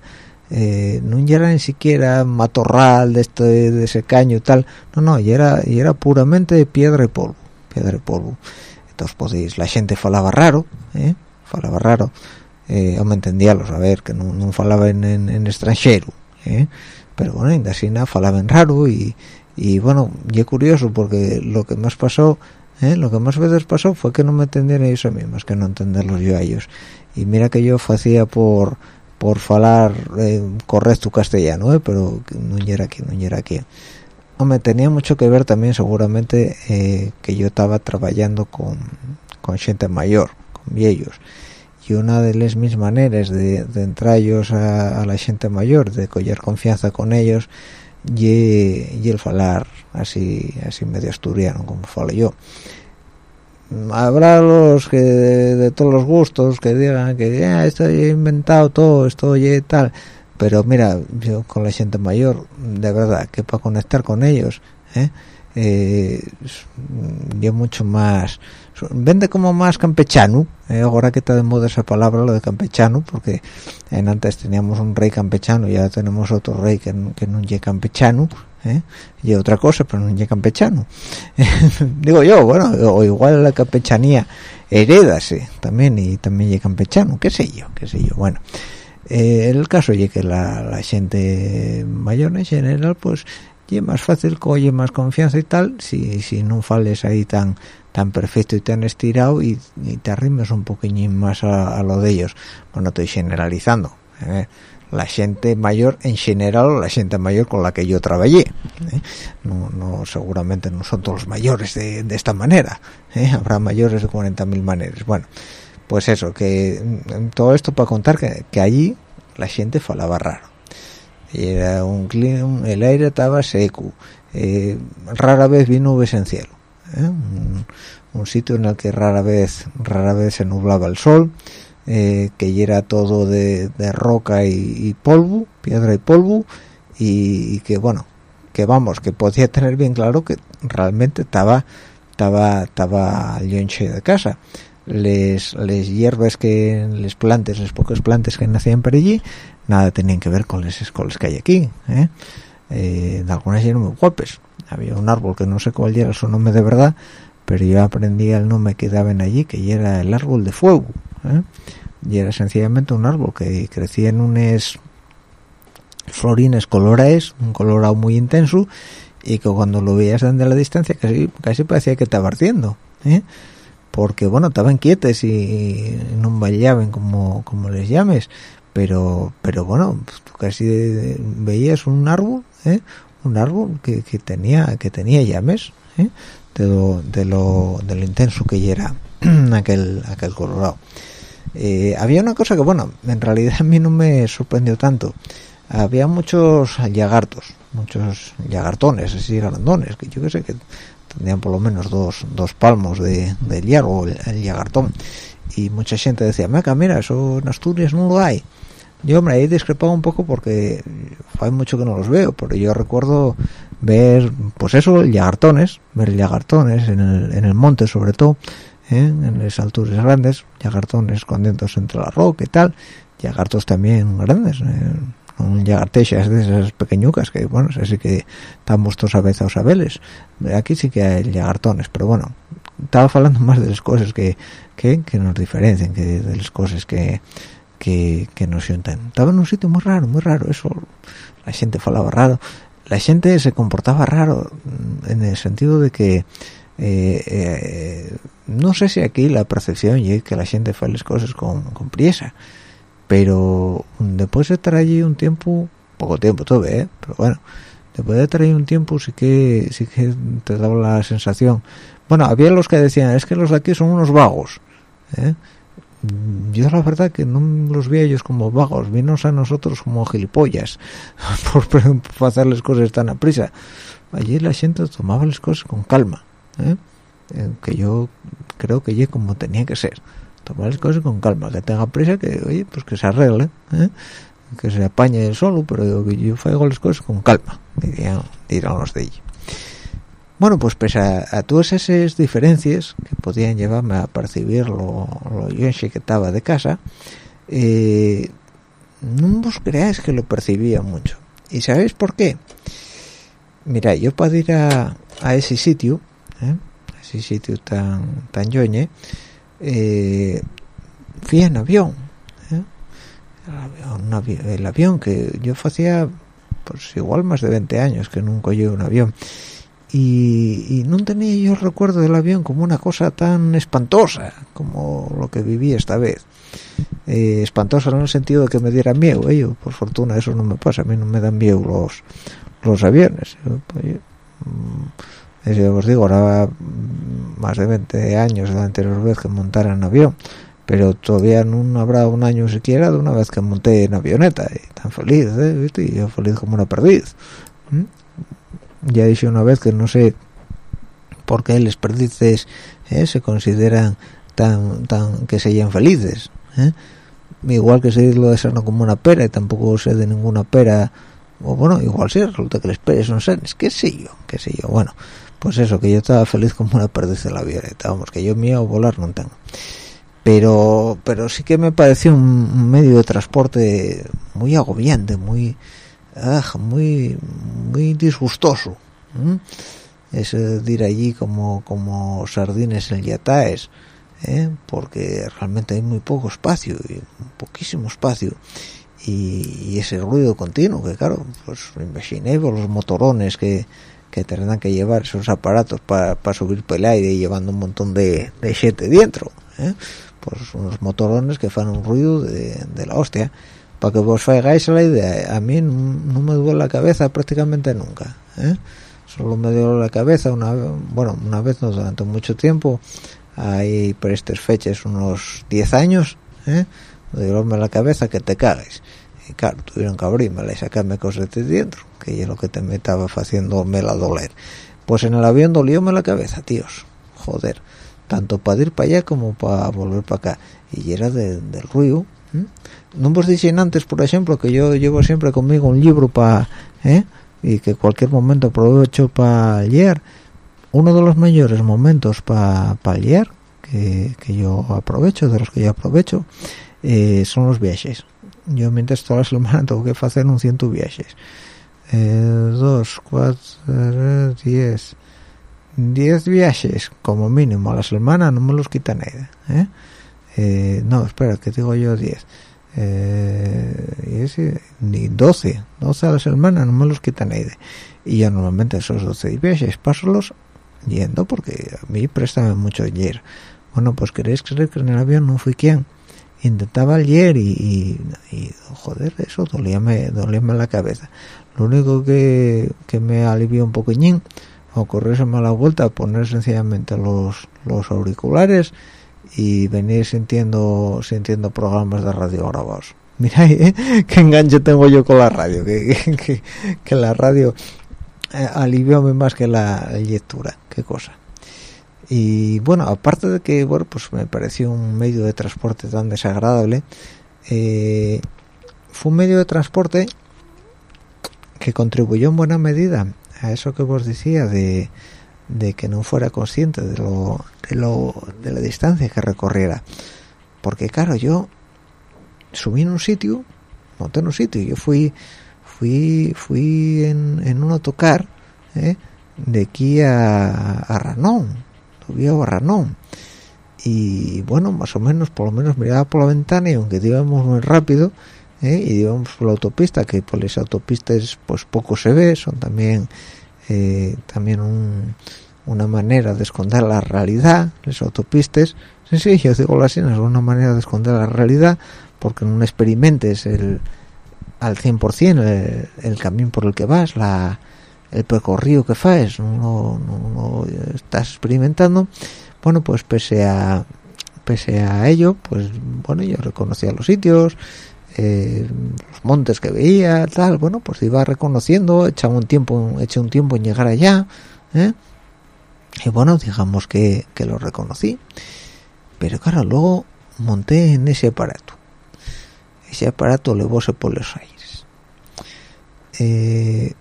eh, no era ni siquiera matorral de este de ese caño y tal, no, no, y era, y era puramente piedra y polvo, piedra y polvo. Entonces podéis, la gente falaba raro, eh, falaba raro, eh, me entendía lo saber que no, no falaba en, en, extranjero, eh, pero bueno, en Dasina falaban raro y, y bueno, y curioso porque lo que más pasó, ¿eh? lo que más veces pasó fue que no me entendían ellos a mí, más que no entenderlos yo a ellos. Y mira que yo hacía por por falar eh, correcto castellano, ¿eh? pero no era aquí, no era aquí. me tenía mucho que ver también seguramente eh, que yo estaba trabajando con, con gente mayor, con viejos. Y una de las mis maneras de, de entrar ellos a, la gente mayor, de coger confianza con ellos, y, el falar así así medio asturiano como falo yo habrá los que de, todos los gustos que digan que ya estoy inventado todo esto y tal pero mira yo con la gente mayor de verdad que para conectar con ellos ¿eh? eh, yo mucho más vende como más campechano eh, ahora que está de moda esa palabra lo de campechano porque en antes teníamos un rey campechano y ahora tenemos otro rey que, que no es campechano ¿eh? y otra cosa pero no es campechano <laughs> digo yo bueno o igual la campechanía heredase también y también es campechano qué sé yo qué sé yo bueno eh, el caso es que la, la gente mayor en general pues y es más fácil coge más confianza y tal si, si no fales ahí tan tan perfecto y tan estirado y, te arrimes un poquillín más a, lo de ellos bueno estoy generalizando ¿eh? la gente mayor en general la gente mayor con la que yo trabajé ¿eh? no, no, seguramente no son todos los mayores de, de esta manera ¿eh? habrá mayores de 40.000 maneras bueno pues eso que mm, todo esto para contar que, que allí la gente falaba raro era un clima, el aire estaba seco eh, rara vez vi nubes en cielo ¿eh? un, sitio en el que rara vez rara vez se nublaba el sol eh, que era todo de, roca y, polvo piedra y polvo y, que bueno que vamos que podía tener bien claro que realmente estaba estaba estaba lleno de casa les, les hierbas que les plantes las pocas plantas que nacían por allí nada tenían que ver con las escuelas que hay aquí ¿eh? Eh, algunas eran muy guapes había un árbol que no sé cuál era su nombre de verdad pero yo aprendí el nombre que daban allí que era el árbol de fuego ¿eh? y era sencillamente un árbol que crecía en unas florines coloradas un colorado muy intenso y que cuando lo veías desde la distancia casi, casi parecía que estaba ardiendo ¿eh? porque bueno estaban quietes y, no bailaban como como les llames pero pero bueno tú casi veías un árbol ¿eh? un árbol que, que, tenía que tenía llames ¿eh? de lo de lo de lo intenso que era <clears throat> aquel aquel colorado eh, había una cosa que bueno en realidad a mí no me sorprendió tanto había muchos llagartos muchos llagartones así grandones que yo que sé que tendrían por lo menos dos, dos palmos de, de hierro el, el llagartón y mucha gente decía mira eso en Asturias no lo hay yo hombre ahí discrepado un poco porque hay mucho que no los veo pero yo recuerdo ver pues eso llagartones ver llagartones en el, en el monte sobre todo ¿eh? en las alturas grandes llagartones escondiéndose entre la roca y tal llagartos también grandes ¿eh? con lagartexas de esas pequeñucas que bueno así que estamos todos a veces a aquí sí que hay lagartones pero bueno estaba hablando <laughs> más de las cosas que, que, nos diferencian que de las cosas que, que, que nos sientan estaba en un sitio muy raro muy raro eso la gente falaba raro la gente se comportaba raro en el sentido de que eh, eh, no sé si aquí la percepción es que la gente hace las cosas con, con priesa pero después de estar allí un tiempo poco tiempo todavía ¿eh? pero bueno después de estar allí un tiempo sí que sí que te daba la sensación bueno había los que decían es que los de aquí son unos vagos ¿eh? Yo la verdad que no los vi a ellos como vagos vinos a nosotros como gilipollas <laughs> por, por hacerles cosas tan a prisa allí la gente tomaba las cosas con calma ¿eh? Eh, que yo creo que allí como tenía que ser tomar las cosas con calma, que tenga prisa, que oye, pues que se arregle, ¿eh? que se apañe solo, pero que yo hago las cosas con calma, dirían, los de allí. Bueno, pues pese a, todas esas diferencias que podían llevarme a percibir lo, lo yo que estaba de casa, eh, no os creáis que lo percibía mucho. ¿Y sabéis por qué? Mira, yo para ir a, ese sitio, ¿eh? ese sitio tan tan yoñe, eh, fui en avión, ¿eh? el avión que yo hacía pues igual más de 20 años que nunca oí un avión y, no tenía yo recuerdo del avión como una cosa tan espantosa como lo que viví esta vez eh, espantosa en el sentido de que me diera miedo ello ¿eh? por fortuna eso no me pasa a mí no me dan miedo los los aviones pues, eso os digo, ahora más de 20 años de la anterior vez que montara en avión, pero todavía no habrá un año siquiera de una vez que monté en avioneta, y tan feliz, ¿eh? Y yo feliz como una perdiz. Ya dije una vez que no sé por qué les perdices ¿eh? se consideran tan tan que sean felices. ¿eh? Igual que se lo de ser como una pera, y tampoco sé de ninguna pera o bueno, igual sí, resulta que les peres no sé, es que sé yo, qué sé yo, bueno, pues eso, que yo estaba feliz como una perdiz de la violeta, vamos, que yo mío volar no tengo. Pero, pero sí que me pareció un, medio de transporte muy agobiante, muy, ah, muy, muy disgustoso. Ese de ir allí como, como sardines en yataes, ¿eh? porque realmente hay muy poco espacio, y poquísimo espacio. Y, ese ruido continuo, que claro, pues imaginé los motorones que, que tendrán que llevar esos aparatos para subir por el aire llevando un montón de, de dentro ¿eh? pues unos motorones que fan un ruido de, la hostia para que vos hagáis la idea a mí no, me duele la cabeza prácticamente nunca ¿eh? solo me duele la cabeza una bueno una vez no durante mucho tiempo. Hay por estas fechas unos 10 años ¿eh? de la cabeza que te cagues. Y claro tuvieron que abrirme y sacarme cosas de dentro que es lo que te me estaba haciendo me la doler. Pues en el avión dolióme la cabeza tíos joder. Tanto para ir para allá como para volver para acá. Y era del ruido no vos dicen antes por ejemplo que yo llevo siempre conmigo un libro para ¿eh? y que cualquier momento aprovecho para leer. Uno de los mayores momentos para pa leer que, que, yo aprovecho de los que yo aprovecho eh, son los viajes. Yo mientras toda la semana tengo que hacer un ciento viajes. Eh, dos, cuatro, diez. Diez viajes como mínimo a la semana no me los quita nadie ¿eh? Eh, no, espera, que digo yo diez eh, ni doce doce a la semana no me los quita nadie y yo normalmente esos doce viajes pasolos yendo porque a mí préstame mucho ayer. Bueno pues queréis creer que en el avión no fui quien. Intentaba ayer y, y, joder eso dolíame dolíame la cabeza. Lo único que, que me alivió un poquillín o correrse la vuelta poner sencillamente los, los auriculares y venir sintiendo sintiendo programas de radio grabados <laughs> mira ¿eh? qué enganche tengo yo con la radio que, que, la radio eh, alivió más que la lectura qué cosa y bueno aparte de que bueno pues me pareció un medio de transporte tan desagradable eh, fue un medio de transporte que contribuyó en buena medida a eso que vos decía de, que no fuera consciente de lo, de lo de la distancia que recorriera porque claro yo subí en un sitio monté en un sitio yo fui fui fui en, en un autocar ¿eh? de aquí a, a Ranón a Ranón y bueno más o menos por lo menos miraba por la ventana y aunque íbamos muy rápido ¿eh? y íbamos por la autopista que por las autopistas pues poco se ve son también eh, también una manera de esconder la realidad las autopistas sí sí yo digo las es una manera de esconder la realidad porque no experimentes el al 100% el, el camino por el que vas la el percorrido que faes no, no, estás experimentando bueno pues pese a pese a ello pues bueno yo reconocía los sitios eh, los montes que veía tal bueno pues iba reconociendo echaba un tiempo eché un tiempo en llegar allá ¿eh? Y bueno digamos que, que lo reconocí. Pero claro luego monté en ese aparato. Ese aparato levóse por los aires eh,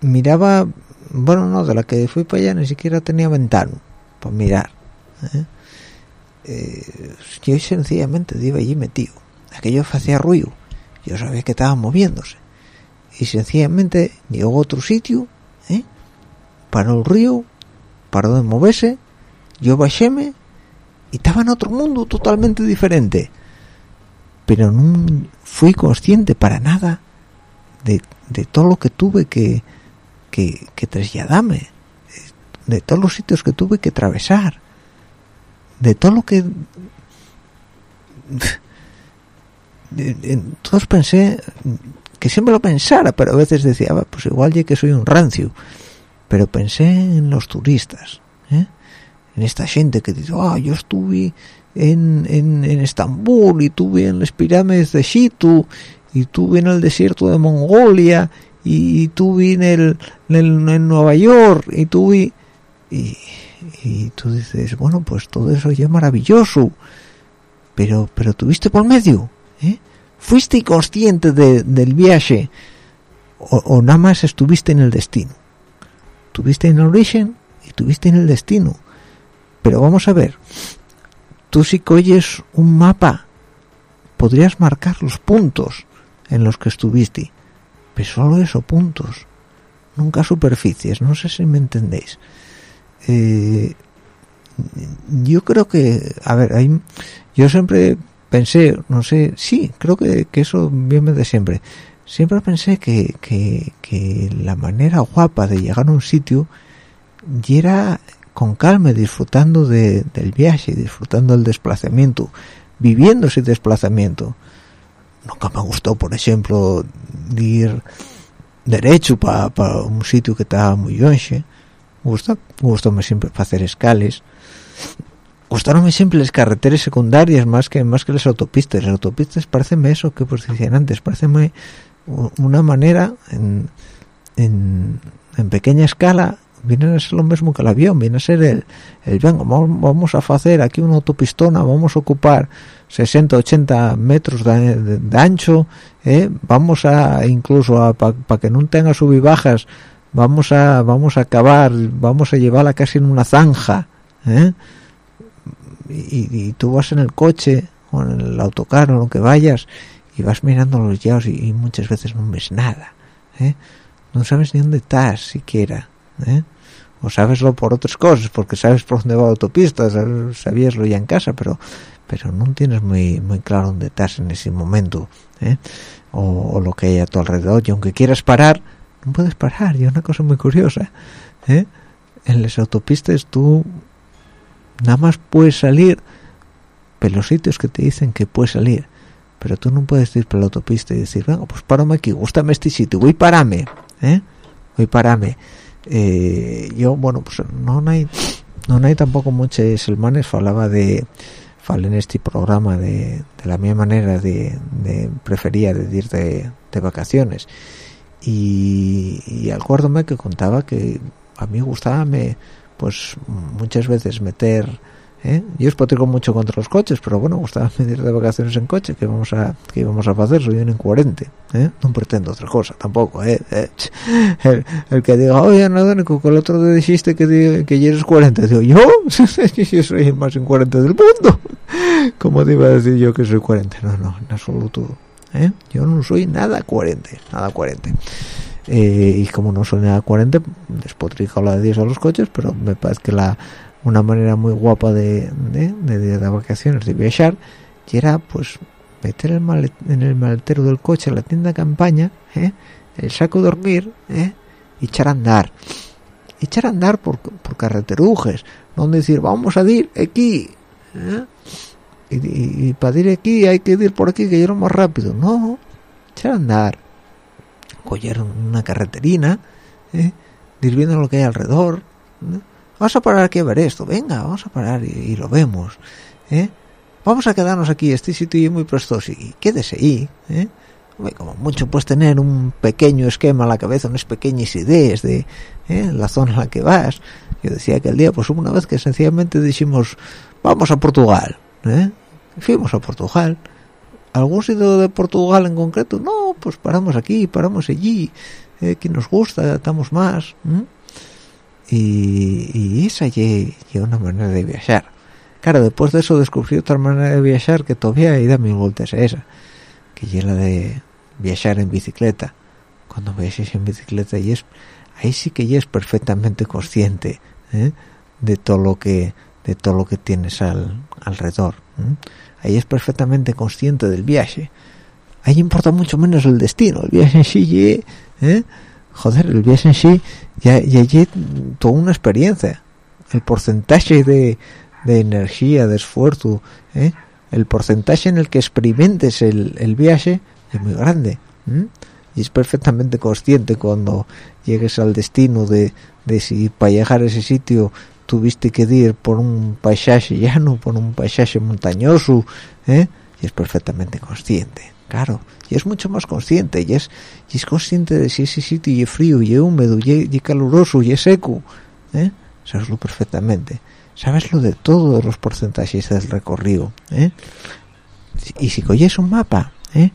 miraba bueno no de la que fui para allá ni siquiera tenía ventana para mirar ¿eh? Eh, yo sencillamente iba allí metido. Aquello hacía ruido. Yo sabía que estaba moviéndose. Y sencillamente llegó a otro sitio ¿eh? paró el río paró de moverse yo bajéme y estaba en otro mundo totalmente diferente. Pero no fui consciente para nada de, de todo lo que tuve que que, que trasladarme de todos los sitios que tuve que atravesar de todo lo que entonces pensé que siempre lo pensara pero a veces decía ah, pues igual ya que soy un rancio pero pensé en los turistas ¿eh? en esta gente que dice ah yo estuve en, en, en Estambul y estuve en las pirámides de Shitu y estuve en el desierto de Mongolia y, tú vi en, el, en, Nueva York y tú vi y, tú dices bueno pues todo eso ya es maravilloso pero pero tuviste por medio ¿eh? fuiste consciente del viaje o, nada más estuviste en el destino tuviste en el origen y tuviste en el destino pero vamos a ver tú si coges un mapa podrías marcar los puntos en los que estuviste solo eso, puntos. Nunca superficies, no sé si me entendéis. Eh, yo creo que, a ver, hay, yo siempre pensé, no sé, sí, creo que, eso viene de siempre. Siempre pensé que, que, la manera guapa de llegar a un sitio y era con calma, disfrutando de, del viaje, disfrutando del desplazamiento, viviendo ese desplazamiento. Nunca me gustó por ejemplo ir derecho para un sitio que estaba muy longe. Me gusta me siempre hacer escales. Gustaronme siempre las carreteras secundarias más que más que las autopistas. Las autopistas parecen eso que pues decían antes parecen una manera en, en, pequeña escala viene a ser lo mismo que el avión, viene a ser el, el vamos, a hacer aquí una autopistona, vamos a ocupar 60, 80 metros de, ancho, ¿eh? vamos a, incluso para que no tenga subibajas, vamos a, vamos a acabar, vamos a llevarla casi en una zanja, ¿eh? y, tú vas en el coche, o en el autocar, o lo que vayas, y vas mirando los llados y, muchas veces no ves nada, ¿eh? no sabes ni dónde estás siquiera, ¿eh? o sabeslo por otras cosas porque sabes por dónde va la autopista sabíaslo ya en casa pero pero no tienes muy muy claro dónde estás en ese momento ¿eh? o, lo que hay a tu alrededor y aunque quieras parar no puedes parar y es una cosa muy curiosa ¿eh? en las autopistas tú nada más puedes salir por los sitios que te dicen que puedes salir pero tú no puedes ir por la autopista y decir venga pues párame aquí gustame este sitio voy parame ¿eh? voy parame eh, yo bueno pues no hay no hay tampoco muchos hermanos falaba de fal en este programa de, de la misma manera de, de prefería de ir de, de vacaciones y, y acuérdome que contaba que a mí gustaba me pues muchas veces meter ¿eh? yo os potrico mucho contra los coches pero bueno gustaba medir <laughs> de vacaciones en coche que vamos a que vamos a hacer soy un incoherente ¿eh? no pretendo otra cosa tampoco ¿eh? <laughs> el, que diga oye Nadónico que el otro día dijiste que, que eres 40 digo yo <laughs> soy el más incoherente del mundo como te iba a decir yo que soy 40 no no en absoluto ¿eh? yo no soy nada coherente nada coherente eh, y como no soy nada coherente despotrico la de 10 a los coches pero me parece que la una manera muy guapa de de, de, de vacaciones de viajar y era pues meter el en el maletero del coche la tienda campaña ¿eh? el saco dormir ¿eh? y echar a andar echar a andar por, por carreterujes no decir vamos a ir aquí ¿eh? y, para ir aquí hay que ir por aquí que yo más rápido no echar a andar coger una carreterina ir viendo lo que hay alrededor vamos a parar aquí a ver esto venga vamos a parar y, lo vemos ¿eh? vamos a quedarnos aquí este sitio es muy prestoso y quédese ahí ¿eh? como mucho puedes tener un pequeño esquema en la cabeza unas pequeñas ideas de ¿eh? la zona en la que vas yo decía que el día pues una vez que sencillamente dijimos vamos a Portugal ¿eh? fuimos a Portugal algún sitio de Portugal en concreto no pues paramos aquí paramos allí eh, que nos gusta estamos más y, y, esa es una manera de viajar claro después de eso descubrí otra manera de viajar que todavía hay da mil vueltas a esa que es la de viajar en bicicleta cuando viajes en bicicleta y es ahí sí que ya es perfectamente consciente ¿eh? de todo lo que de todo lo que tienes al, alrededor ahí es perfectamente consciente del viaje ahí importa mucho menos el destino el viaje en sí ¿eh? Joder el viaje en sí ya ya, toda una experiencia el porcentaje de, de energía de esfuerzo ¿eh? el porcentaje en el que experimentes el, el viaje es muy grande y es perfectamente consciente cuando llegues al destino de, de si para llegar a ese sitio tuviste que ir por un paisaje llano, por un paisaje montañoso, ¿eh? y es perfectamente consciente, claro, y es mucho más consciente, y es, y es consciente de si ese sitio y es frío, y es húmedo, y es caluroso, y es seco, ¿eh? sabeslo perfectamente, sabes lo de todos los porcentajes del recorrido, ¿eh? y si coges un mapa, ¿eh?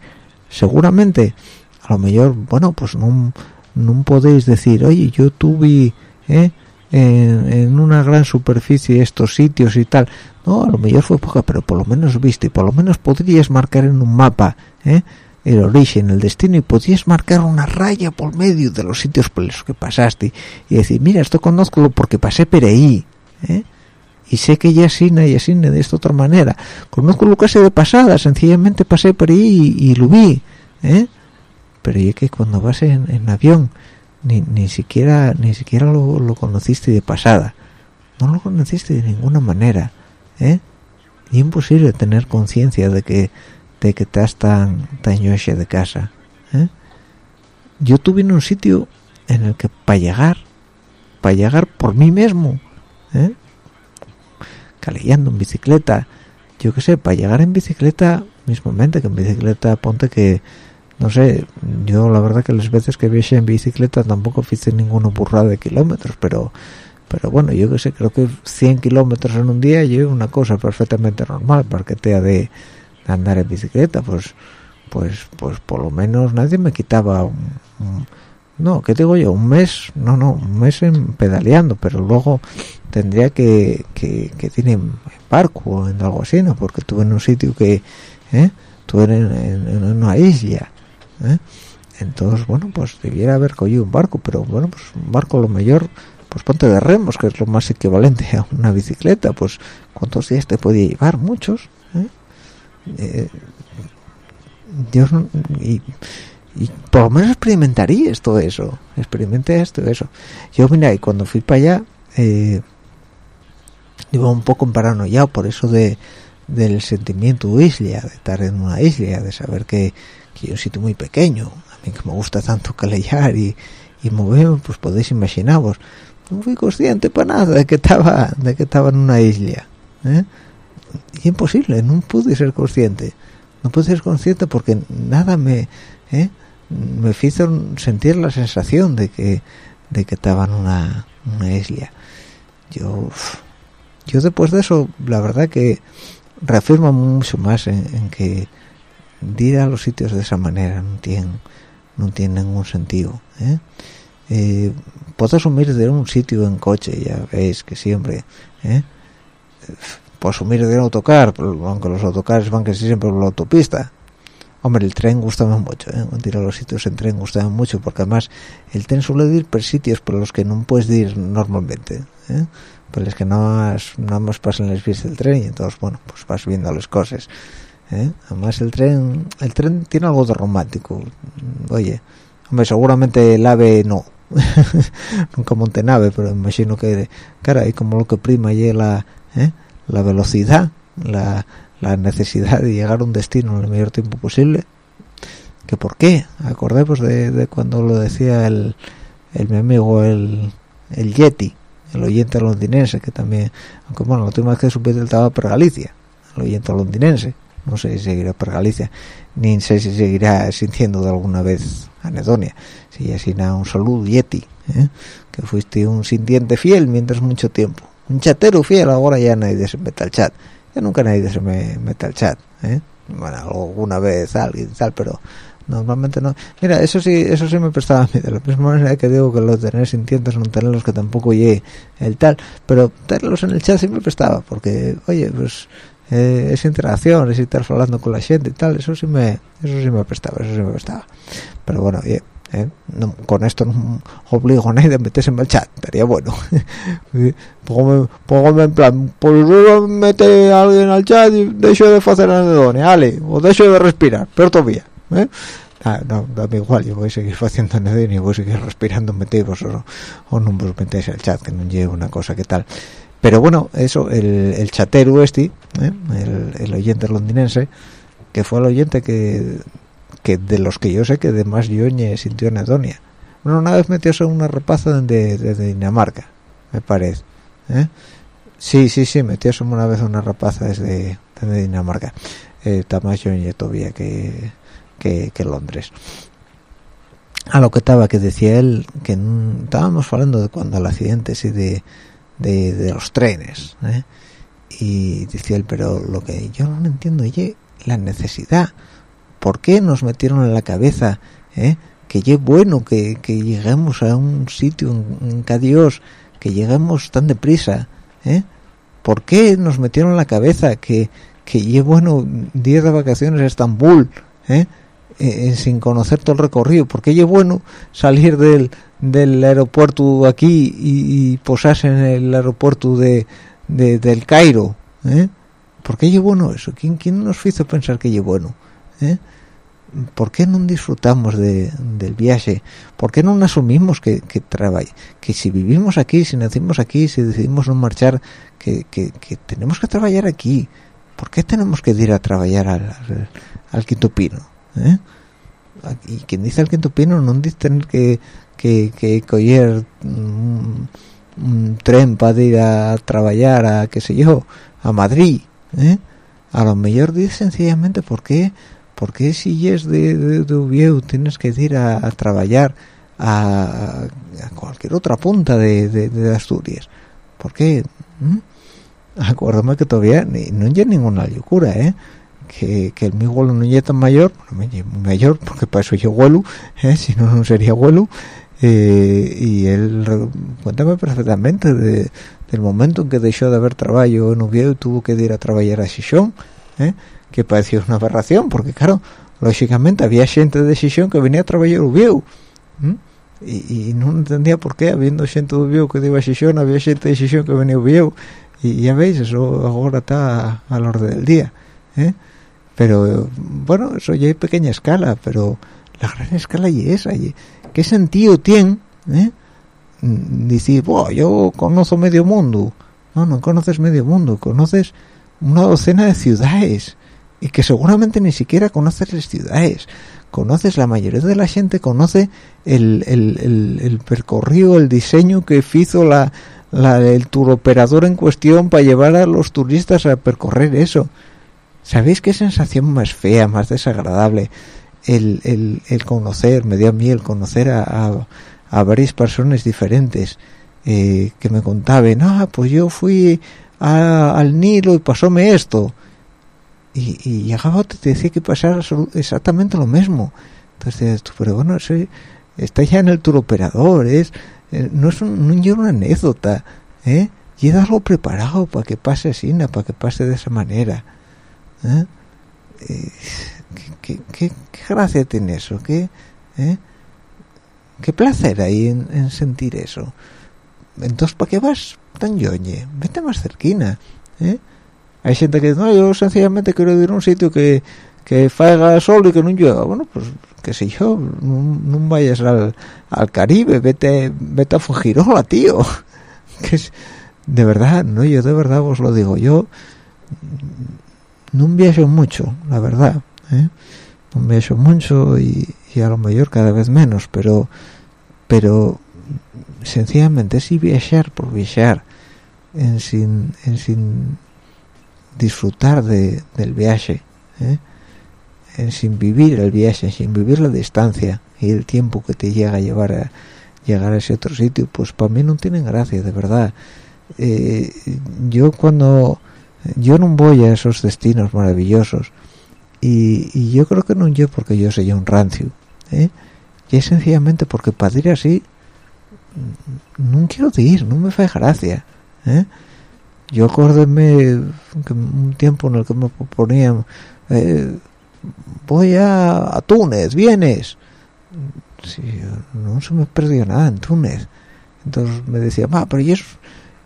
seguramente, a lo mejor, bueno, pues no, no podéis decir, oye, yo tuve, ¿eh? en, una gran superficie estos sitios y tal no a lo mejor fue poca pero por lo menos viste y por lo menos podrías marcar en un mapa ¿eh? el origen el destino y podrías marcar una raya por medio de los sitios por los que pasaste y decir mira esto conozco porque pasé por ahí ¿eh? y sé que ya asina y asina de esta otra manera conozco lo que de pasada sencillamente pasé por ahí y, lo vi ¿eh? pero es que cuando vas en avión ni, ni siquiera ni siquiera lo, conociste de pasada no lo conociste de ninguna manera ¿eh? y imposible tener conciencia de que de que estás tan tan de casa ¿eh? yo tuve en un sitio en el que para llegar para llegar por mí mismo ¿eh? en bicicleta yo qué sé para llegar en bicicleta mismamente que en bicicleta ponte que no sé, yo la verdad que las veces que viajé en bicicleta tampoco hice ninguna burrada de kilómetros, pero pero bueno, yo que sé, creo que 100 kilómetros en un día es una cosa perfectamente normal para que te de, andar en bicicleta, pues pues pues por lo menos nadie me quitaba no, ¿qué digo yo? Un mes, no, no, un mes en pedaleando, pero luego tendría que, que, que tiene en barco o en algo así, ¿no? Porque estuve en un sitio que, ¿eh? Estuve en una isla ¿eh? entonces bueno pues debiera haber cogido un barco pero bueno pues un barco lo mayor pues ponte de remos que es lo más equivalente a una bicicleta pues cuántos días te podía llevar muchos ¿eh? Eh, y, por lo menos experimentaría todo eso experimenté esto eso yo mira y cuando fui para allá iba un poco paranoiado por eso de del sentimiento de isla de estar en una isla de saber que que es un sitio muy pequeño a mí que me gusta tanto calellar y, y moverme pues podéis imaginaros no fui consciente para nada de que estaba de que estaba en una isla ¿eh? Imposible no pude ser consciente no pude ser consciente porque nada me ¿eh? me hizo sentir la sensación de que de que estaba en una, una yo yo después de eso la verdad que reafirmo mucho más en que ir a los sitios de esa manera no tiene no tiene ningún sentido ¿eh? Eh, puedo asumir de un sitio en coche ya veis que siempre. Asumir de un autocar aunque los autocares van que siempre por la autopista hombre el tren gustaba mucho ¿eh? ir a los sitios en tren gustaba mucho porque además el tren suele ir por sitios por los que no puedes ir normalmente ¿eh? por los que no no más pasan las vías del tren y entonces bueno pues vas viendo las cosas ¿eh? además el tren el tren tiene algo de romántico oye hombre seguramente el ave no <laughs> nunca monté nave pero imagino que cara y como lo que prima y la ¿eh? La velocidad la, la necesidad de llegar a un destino en el mayor tiempo posible. Que por qué acordemos de, de cuando lo decía el, el mi amigo el, el Yeti el oyente londinense que también aunque bueno la última vez que supe estaba por Galicia el oyente londinense no sé si seguirá por Galicia ni sé si seguirá sintiendo de alguna vez anedonia si así nada un saludo Yeti ¿eh? que fuiste un sintiente fiel mientras mucho tiempo un chatero fiel ahora ya nadie se mete al chat. Ya nunca nadie se me mete al chat ¿eh? bueno alguna vez alguien tal pero normalmente no. Mira eso sí eso sí me prestaba a mí. De la misma manera que digo que los tener sintientes no tenerlos que tampoco llegue el tal pero tenerlos en el chat sí me prestaba porque oye pues eh, esa interacción es estar hablando con la gente y tal eso sí me eso sí me prestaba eso sí me prestaba. Pero bueno oye ¿eh? no, con esto no obligo a nadie a meterse en el chat estaría bueno <laughs> póngame, en plan pues mete a alguien al chat y dejo de hacer anedonia ale o dejo de respirar pero todavía ¿eh? Ah, no, dame igual, yo voy a seguir haciendo anedonia y voy a seguir respirando metidos o, o no vos metéis al chat que no lleve una cosa que tal pero bueno eso el, el chatero este ¿eh? el, el oyente londinense que fue el oyente que que de los que yo sé que de más yoñe sintió anedonia bueno una vez metióse una rapaza de, de, Dinamarca me parece ¿eh? sí sí sí metióse una vez una rapaza desde, desde Dinamarca eh, está más yoñe todavía que, que, Londres a lo que estaba que decía él que estábamos hablando de cuando el accidente sí de, de, de los trenes ¿eh? y decía él pero lo que yo no entiendo es la necesidad ¿por qué nos metieron en la cabeza eh? que es bueno que, que, lleguemos a un sitio en, en Dios que lleguemos tan deprisa eh? ¿por qué nos metieron en la cabeza que que es bueno 10 de vacaciones a Estambul eh? Eh, sin conocer todo el recorrido ¿por qué es bueno salir del, del aeropuerto aquí y, posarse en el aeropuerto de, de del Cairo ¿eh? ¿por qué es bueno eso? ¿quién, quién nos hizo pensar que es bueno? ¿eh? ¿Por qué no disfrutamos de, del viaje? ¿por qué no asumimos que, que que si vivimos aquí, si nacimos aquí, si decidimos no marchar, que, que, que tenemos que trabajar aquí? ¿por qué tenemos que ir a trabajar al, al, Quinto Pino? ¿eh? y quien dice al Quinto Pino no dice tener que, que, coger un, un tren para ir a trabajar a, qué sé yo, a Madrid, ¿eh? a lo mejor dice sencillamente por qué ¿por qué si es de, de, de Uvieu tienes que ir a, a trabajar a, a, cualquier otra punta de, de, de Asturias? ¿Por qué? ¿Mm? Acuérdame que todavía ni, no hay ninguna locura, ¿eh? Que, que el mi abuelo no es tan mayor, mayor, porque para eso yo abuelo, ¿eh? si no, no sería abuelo, eh, y él, cuéntame perfectamente de, del momento en que dejó de haber trabajo en Uvieu y tuvo que ir a trabajar a Xixón, ¿eh? Que pareció una aberración porque claro lógicamente había gente de decisión que venía a trabajar Ubieu y, no entendía por qué habiendo gente de Ubieu que iba a decisión había gente de decisión que venía a Ubieu y ya veis eso ahora está al orden del día ¿eh? pero bueno eso ya hay pequeña escala pero la gran escala y esa y, qué sentido tiene ¿eh? decir yo conozco medio mundo no no conoces medio mundo conoces una docena de ciudades y que seguramente ni siquiera conoces las ciudades. Conoces la mayoría de la gente conoce el, el, el, el percorrido el diseño que hizo la, la, el turoperador en cuestión para llevar a los turistas a percorrer eso. Sabéis qué sensación más fea más desagradable el, el, el conocer me dio a mí el conocer a, a, a varias personas diferentes eh, que me contaban ah pues yo fui a, al Nilo y pasóme esto y, y llegaba te decía que pasara exactamente lo mismo entonces tú pero bueno eso está ya en el tour operador es eh, no es un, no una anécdota ¿eh? y es algo preparado para que pase así para que pase de esa manera ¿eh? ¿Qué, qué, gracia tiene eso? ¿Qué, eh? ¿Qué placer hay en, sentir eso? Entonces, ¿para qué vas tan yoñe? Vete más cerquina, ¿eh? Hay gente que dice, no, yo sencillamente quiero ir a un sitio que, que faiga sol y que no llueva. Bueno, pues, qué sé yo, no, vayas al, al, Caribe, vete, vete a Fujirola, tío. <laughs> que es, de verdad, no, yo de verdad os lo digo, yo no viajo mucho, la verdad, ¿eh? no viajo mucho y, a lo mejor cada vez menos, pero pero sencillamente si viajar por viajar en sin, en sin disfrutar de, del viaje, ¿eh? en sin vivir el viaje, sin vivir la distancia y el tiempo que te llega a llevar a llegar a ese otro sitio, pues para mí no tienen gracia, de verdad. Eh, yo cuando yo no voy a esos destinos maravillosos y, yo creo que no yo porque yo soy un rancio ¿eh? y es sencillamente porque para ir así no quiero ir no me hace gracia ¿eh? Yo acuérdeme que un tiempo en el que me proponían eh, voy a, Túnez vienes. Sí, no se me perdió nada en Túnez. Entonces me decía va pero y eso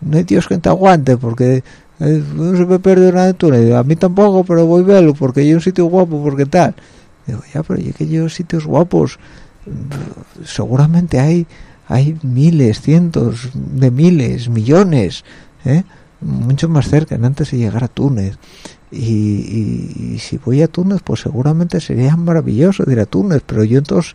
no hay Dios que te aguante porque eh, no se me perdió nada en Túnez. A mí tampoco pero voy a verlo porque hay un sitio guapo porque tal digo ya pero yo que yo sitios guapos seguramente hay hay miles cientos de miles millones ¿eh? Mucho más cerca antes de llegar a Túnez y, si voy a Túnez pues seguramente sería maravilloso ir a Túnez pero yo entonces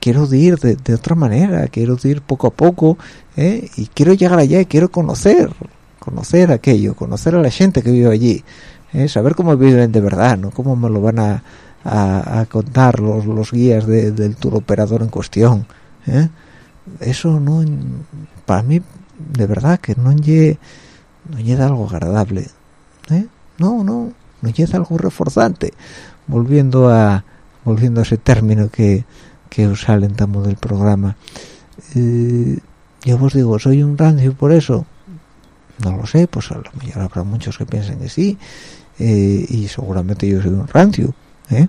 quiero ir de, otra manera quiero ir poco a poco ¿eh? y quiero llegar allá y quiero conocer conocer aquello conocer a la gente que vive allí ¿eh? saber cómo viven de verdad no cómo me lo van a, contar los, los guías del tour operador en cuestión ¿eh? eso no para mí de verdad que no lle no llega algo agradable ¿eh? no no no llega algo reforzante volviendo a volviendo a ese término que que os alentamos del programa eh, yo os digo soy un rancio por eso no lo sé pues a lo mejor habrá muchos que piensen que sí eh, y seguramente yo soy un rancio ¿eh?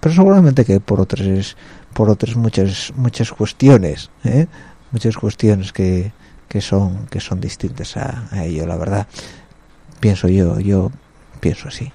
pero seguramente que por otras por otras muchas muchas cuestiones ¿eh? muchas cuestiones que, que son que son distintas a, ello la verdad. Pienso yo yo pienso así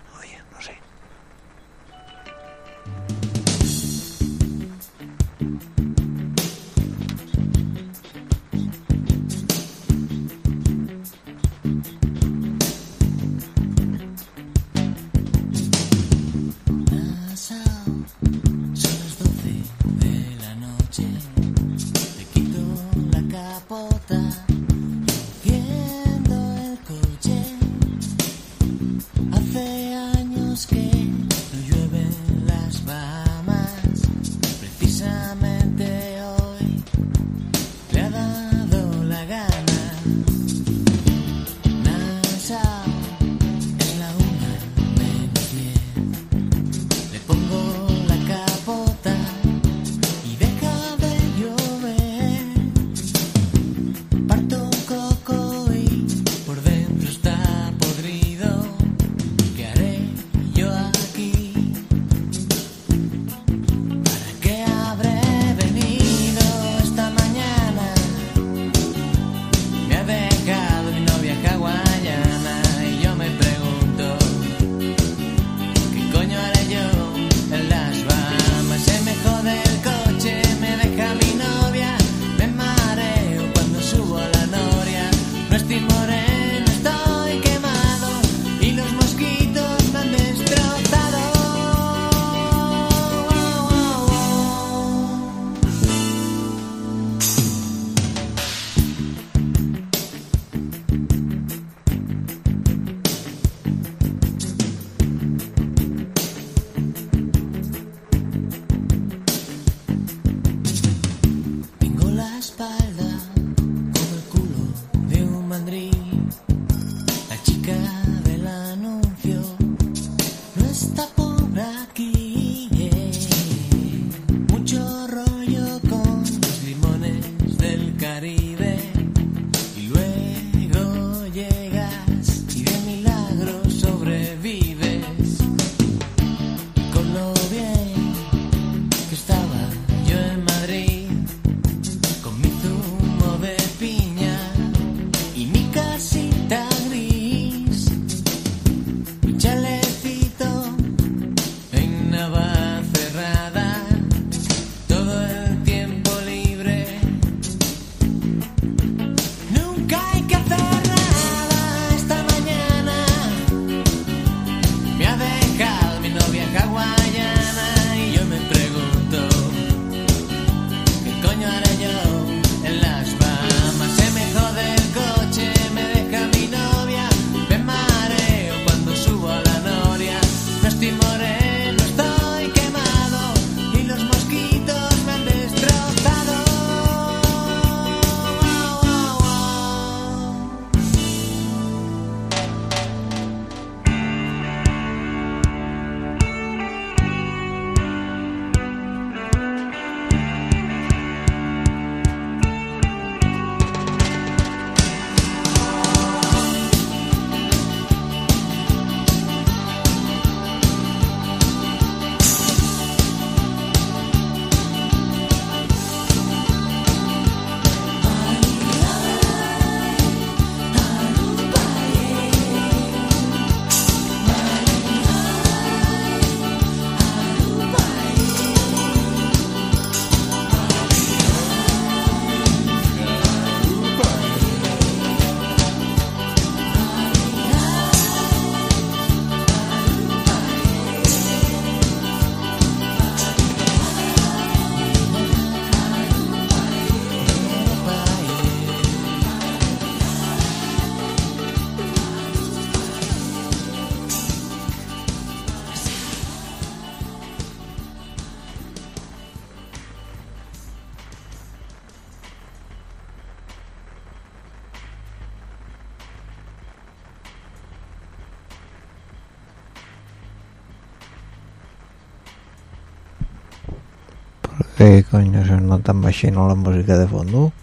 ¿Qué coño se nota machino la música de fondo?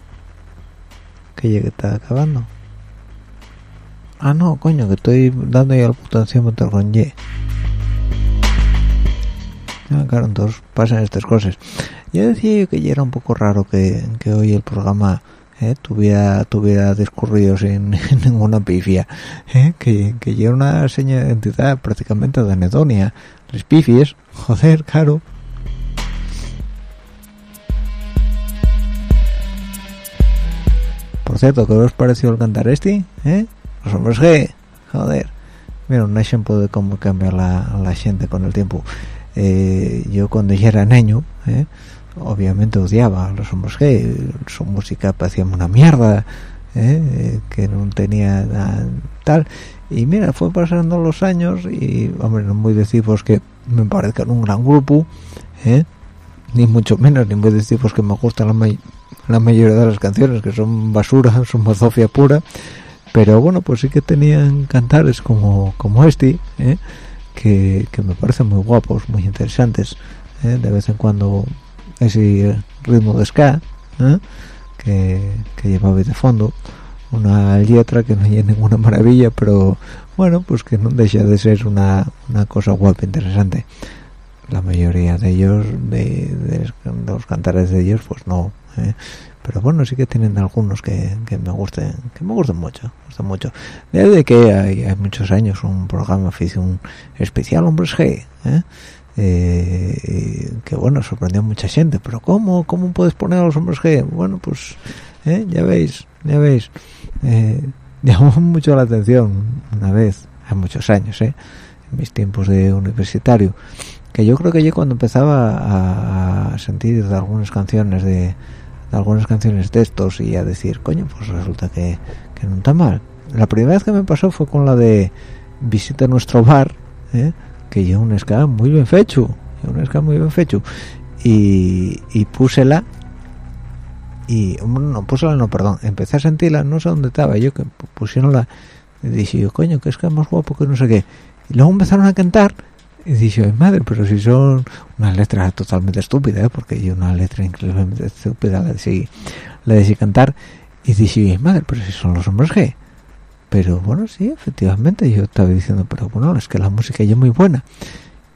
Que ya que está acabando. Ah, no, coño, que estoy dando ya el potenciómetro con Y. Ah, claro, entonces pasan estas cosas. Yo decía que ya era un poco raro que, que hoy el programa eh, tuviera tuviera discurrido sin, <laughs> ninguna pifia. Eh, que, que ya era una señal de identidad prácticamente de anedonia. Les pifies, joder, claro. Por cierto, ¿qué os pareció el cantar este? ¿Eh? Los hombres G, joder. Mira, un ejemplo de cómo cambia la, la gente con el tiempo. Eh, yo cuando ya era niño, ¿eh? obviamente odiaba a los hombres G. Su música parecía una mierda, ¿eh? que no tenía tal. Y mira, fue pasando los años y, hombre, no muy decimos que me parezcan un gran grupo, ¿eh? ni mucho menos, ni muy decimos que me gusta la mayoría la mayoría de las canciones que son basura, <laughs> son mozofia pura, pero bueno, pues sí que tenían cantares como, como este, ¿eh? que, que, me parecen muy guapos, muy interesantes, ¿eh? de vez en cuando ese ritmo de ska, ¿eh? que, que llevaba de fondo, una letra que no hay ninguna maravilla, pero bueno, pues que no deja de ser una, una cosa guapa, interesante. La mayoría de ellos, de los cantares de ellos, pues no, ¿eh? pero bueno sí que tienen algunos que, que, me gusten que me gustan mucho gustan mucho desde que hay, muchos años un programa un especial hombres G ¿eh? Eh, que bueno sorprendió a mucha gente pero cómo cómo puedes poner a los hombres G bueno pues ¿eh? ya veis ya veis <laughs> llamó mucho la atención una vez hace muchos años en mis tiempos de universitario que yo creo que yo cuando empezaba a sentir algunas canciones de algunas canciones de estos y a decir, coño, pues resulta que, que no está mal. La primera vez que me pasó fue con la de visita nuestro bar, ¿eh? que lleva un ska muy bien fecho, un ska muy bien fecho, y, y la y no la no, perdón, empecé a sentirla, no sé dónde estaba yo, que pusieron la, y dije yo, coño, que es que más guapo que no sé qué, y luego empezaron a cantar y dice madre pero si son una letra totalmente estúpida ¿eh? porque hay una letra increíblemente estúpida la de si, la de cantar y dice madre pero si son los hombres G pero bueno sí efectivamente yo estaba diciendo pero bueno es que la música ya es muy buena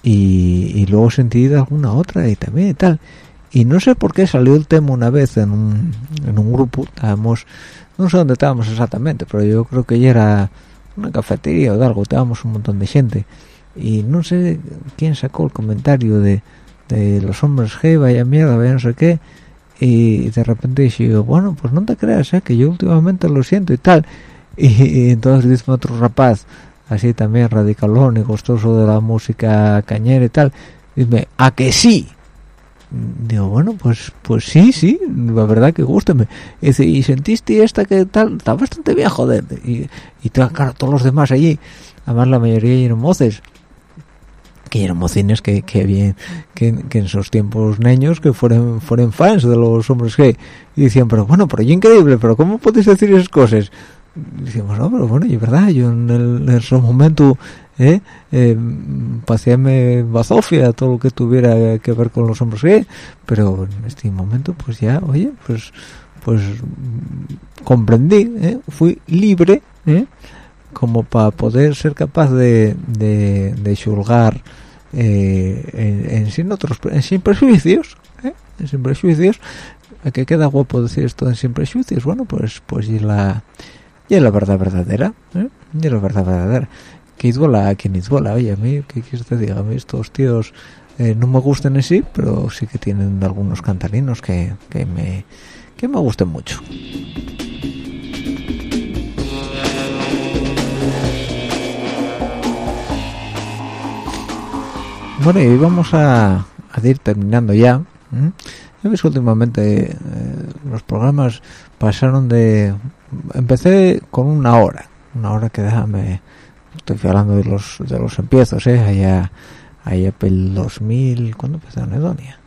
y, luego sentí de alguna otra y también y tal. Y no sé por qué salió el tema una vez en un, en un grupo estábamos no sé dónde estábamos exactamente pero yo creo que ya era una cafetería o algo estábamos un montón de gente y no sé quién sacó el comentario de, de los hombres G, vaya mierda, vaya no sé qué, y de repente dije, bueno, pues no te creas, ¿eh? que yo últimamente lo siento y tal, <laughs> y, entonces dice otro rapaz, así también radicalón y gustoso de la música cañera y tal, dime, a que sí, digo bueno pues pues sí sí la verdad que gústeme y dice y sentiste esta que tal está bastante bien joder y, y claro todos los demás allí además la mayoría eran moces que eran mocines que, que bien que, en esos tiempos niños que fueran fueran fans de los hombres gay y decían pero bueno pero yo increíble pero cómo puedes decir esas cosas y no pero bueno y verdad yo en, el, en ese momento ¿eh? eh bazofia todo lo que tuviera que ver con los hombres gay pero en este momento pues ya oye pues pues comprendí ¿eh? fui libre ¿eh? Como para poder ser capaz de, de, de juzgar eh, en, sin otros sin prejuicios ¿eh? sin prejuicios a que queda guapo decir esto en sin prejuicios bueno pues pues y la y la verdad verdadera ¿eh? y la verdad verdadera que duela a quien duela oye a mí qué quieres te diga a mí estos tíos eh, no me gustan en sí pero sí que tienen algunos cantarinos que, que me que me gusten mucho Bueno, y vamos a, ir terminando ya. Ya ves últimamente eh, los programas pasaron de... Empecé con una hora, una hora que déjame... Estoy hablando de los de los empiezos, ¿eh? Allá, allá el 2000... ¿Cuándo empezó Anedonia?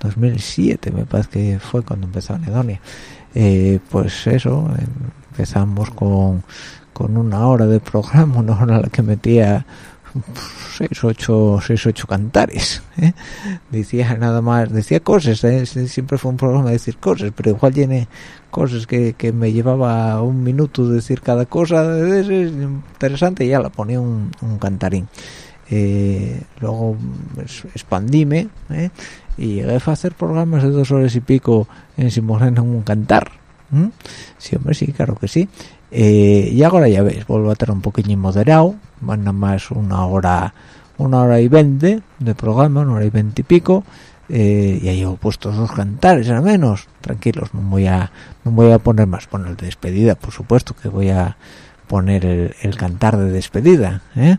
2007 me parece que fue cuando empezó Anedonia. Eh, pues eso, empezamos con, con una hora de programa, <laughs> una hora en la que metía seis ocho seis ocho cantares ¿eh? decía nada más decía cosas ¿eh? siempre fue un programa de decir cosas pero igual tiene cosas que, que me llevaba un minuto decir cada cosa es interesante y ya la ponía un, cantarín eh, luego pues, expandíme y llegué a hacer programas de dos horas y pico en Simón en un cantar sí hombre sí claro que sí eh, y ahora ya veis vuelvo a tener un poquillo moderado van nada más una hora una hora y veinte de programa una hora y veinte y pico eh, y ahí he puesto dos cantares al menos tranquilos no voy a no voy a poner más poner de despedida por supuesto que voy a poner el, cantar de despedida ¿eh?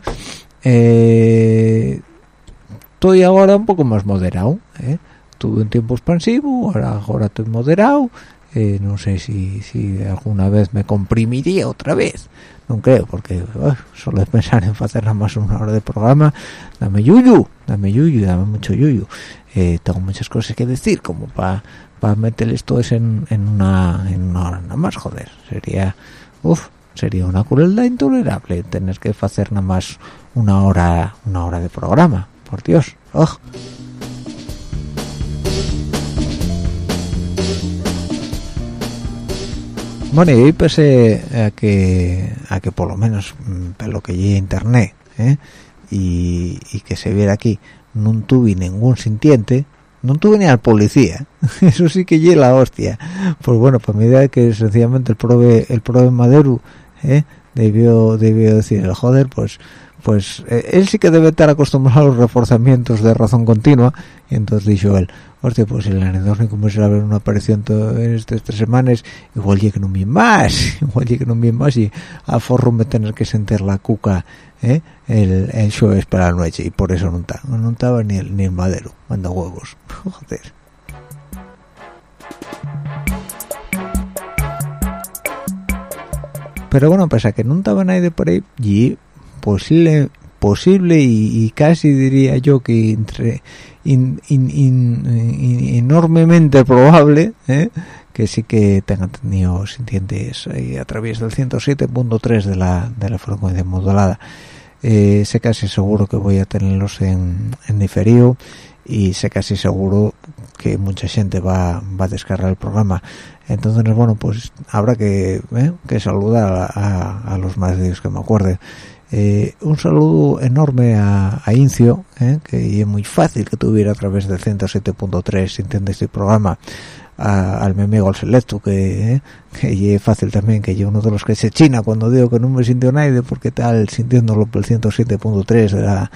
estoy ahora un poco más moderado tuve un tiempo expansivo ahora ahora estoy moderado eh, no sé si, si alguna vez me comprimiría otra vez. No creo porque solo es pensar en hacer nada más una hora de programa. Dame yuyu dame yuyu dame mucho yuyu. Eh, tengo muchas cosas que decir como para para meterles todos en, en, una, en una hora nada más joder. Sería uf, sería una crueldad intolerable tener que hacer nada más una hora una hora de programa. Por dios. Oh. Bueno, y pese a que, a que por lo menos, mm, lo que llegue internet, ¿eh? y, que se viera aquí, no tuve ningún sintiente, no tuve ni al policía, <laughs> eso sí que llegue la hostia. Pues bueno, pues mi idea es que sencillamente el prove, el prove Madero, ¿eh? debió, debió decir, joder, pues pues eh, él sí que debe estar acostumbrado a los reforzamientos de razón continua y entonces dijo él hostia pues el anedónico me a ver una aparición en estas tres semanas igual llega un bien más <laughs> igual llega un bien más y a forro me tener que sentir la cuca ¿eh? el, el es para la noche y por eso no estaba no estaba ni el, ni el madero manda huevos <laughs> joder pero bueno pese a que no estaba nadie por ahí y posible posible y, casi diría yo que entre enormemente probable ¿eh? que sí que tengan tenido sintientes a través del 107.3 de la de la frecuencia modulada eh, sé casi seguro que voy a tenerlos en, en diferido y sé casi seguro que mucha gente va, va a descargar el programa entonces bueno pues habrá que, ¿eh? que saludar a, los más de ellos que me acuerde eh, un saludo enorme a, Incio, eh, que es muy fácil que tuviera a través del 107.3 sintiendo este programa, al mi amigo el Selecto, que, eh, que es fácil también, que yo uno de los que se china cuando digo que no me sintió nadie, porque tal sintiéndolo por el 107.3 de la,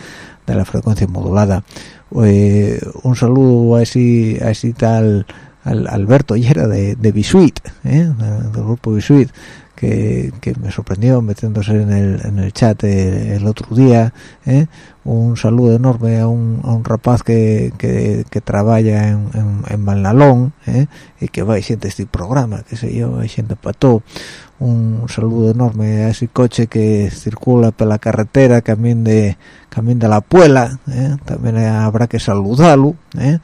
de la frecuencia modulada. un saludo a ese, a ese tal Alberto y era de, de Bisuit, ¿eh? del grupo Bisuit, que, que, me sorprendió metiéndose en el, en el chat el, otro día. ¿eh? Un saludo enorme a un, a un rapaz que, que, trabaja en, en, en ¿eh? y que va y siente este programa, que sé yo, y siente para todo. Un saludo enorme a ese coche que circula por la carretera, camino de, camino de la Puela, ¿eh? también habrá que saludarlo. ¿eh?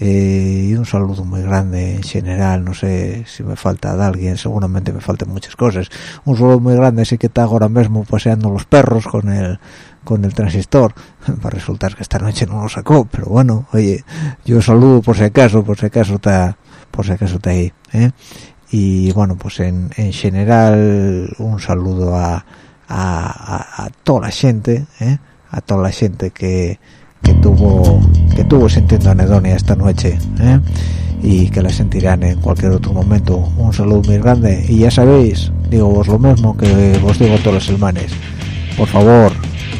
Eh, y un saludo muy grande en general no sé si me falta de alguien seguramente me faltan muchas cosas un saludo muy grande sí que está ahora mismo paseando los perros con el con el transistor <laughs> va a resultar que esta noche no lo sacó pero bueno oye yo saludo por si acaso por si acaso está por si acaso está ahí ¿eh? y bueno pues en, en general un saludo a, a, a, toda la gente ¿eh? a toda la gente que que tuvo que tuvo sintiendo anedonia esta noche ¿eh? y que la sentirán en cualquier otro momento un saludo muy grande y ya sabéis digo vos lo mismo que os digo todos los semanas por favor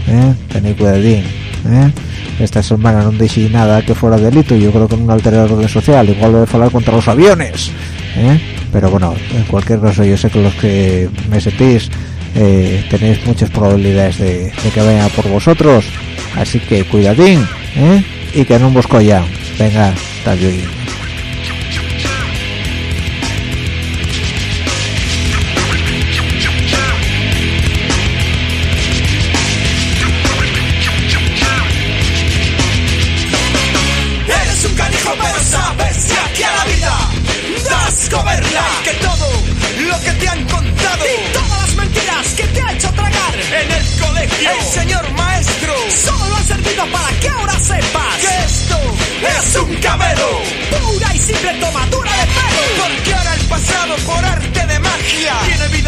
¿eh? tened cuidadín ¿eh? esta semana no dije nada que fuera delito yo creo que en un alterador orden social igual lo de hablar contra los aviones ¿eh? pero bueno en cualquier caso yo sé que los que me sentís eh, tenéis muchas probabilidades de, de que vaya por vosotros así que cuidadín ¿eh? y que no vos ya venga hasta por arte de magia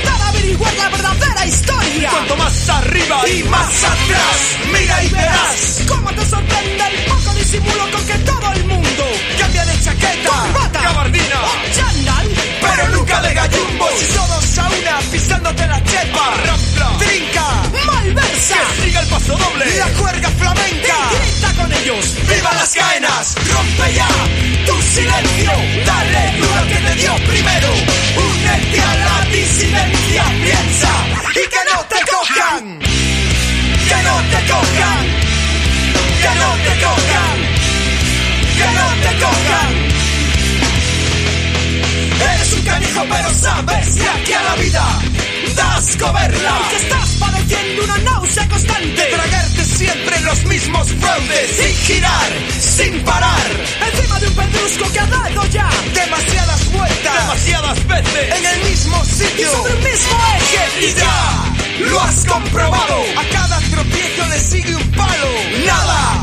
intentar averiguar la verdadera historia. Cuanto más arriba y más atrás Mira y verás Cómo te sorprende el poco disimulo Con que todo el mundo Cambia de chaqueta Corbata Gabardina. O chándal Pero nunca de gallumbos Y todos a una pisándote la chepa Rampla Trinca Malversa. Que siga el paso doble. La cuerga flamenca. Y grita con ellos. ¡Viva las caenas! Rompe ya tu silencio Que no te cojan. Eres un canijo pero sabes que aquí a la vida das coberla. Y que estás padeciendo una náusea constante. Tragarte siempre los mismos fraudes Sin girar, sin parar. Encima de un pedrusco que ha dado ya Demasiadas vueltas Demasiadas veces En el mismo sitio. Y sobre el mismo eje. Y ya lo has comprobado. A cada tropiezo le sigue un palo. Nada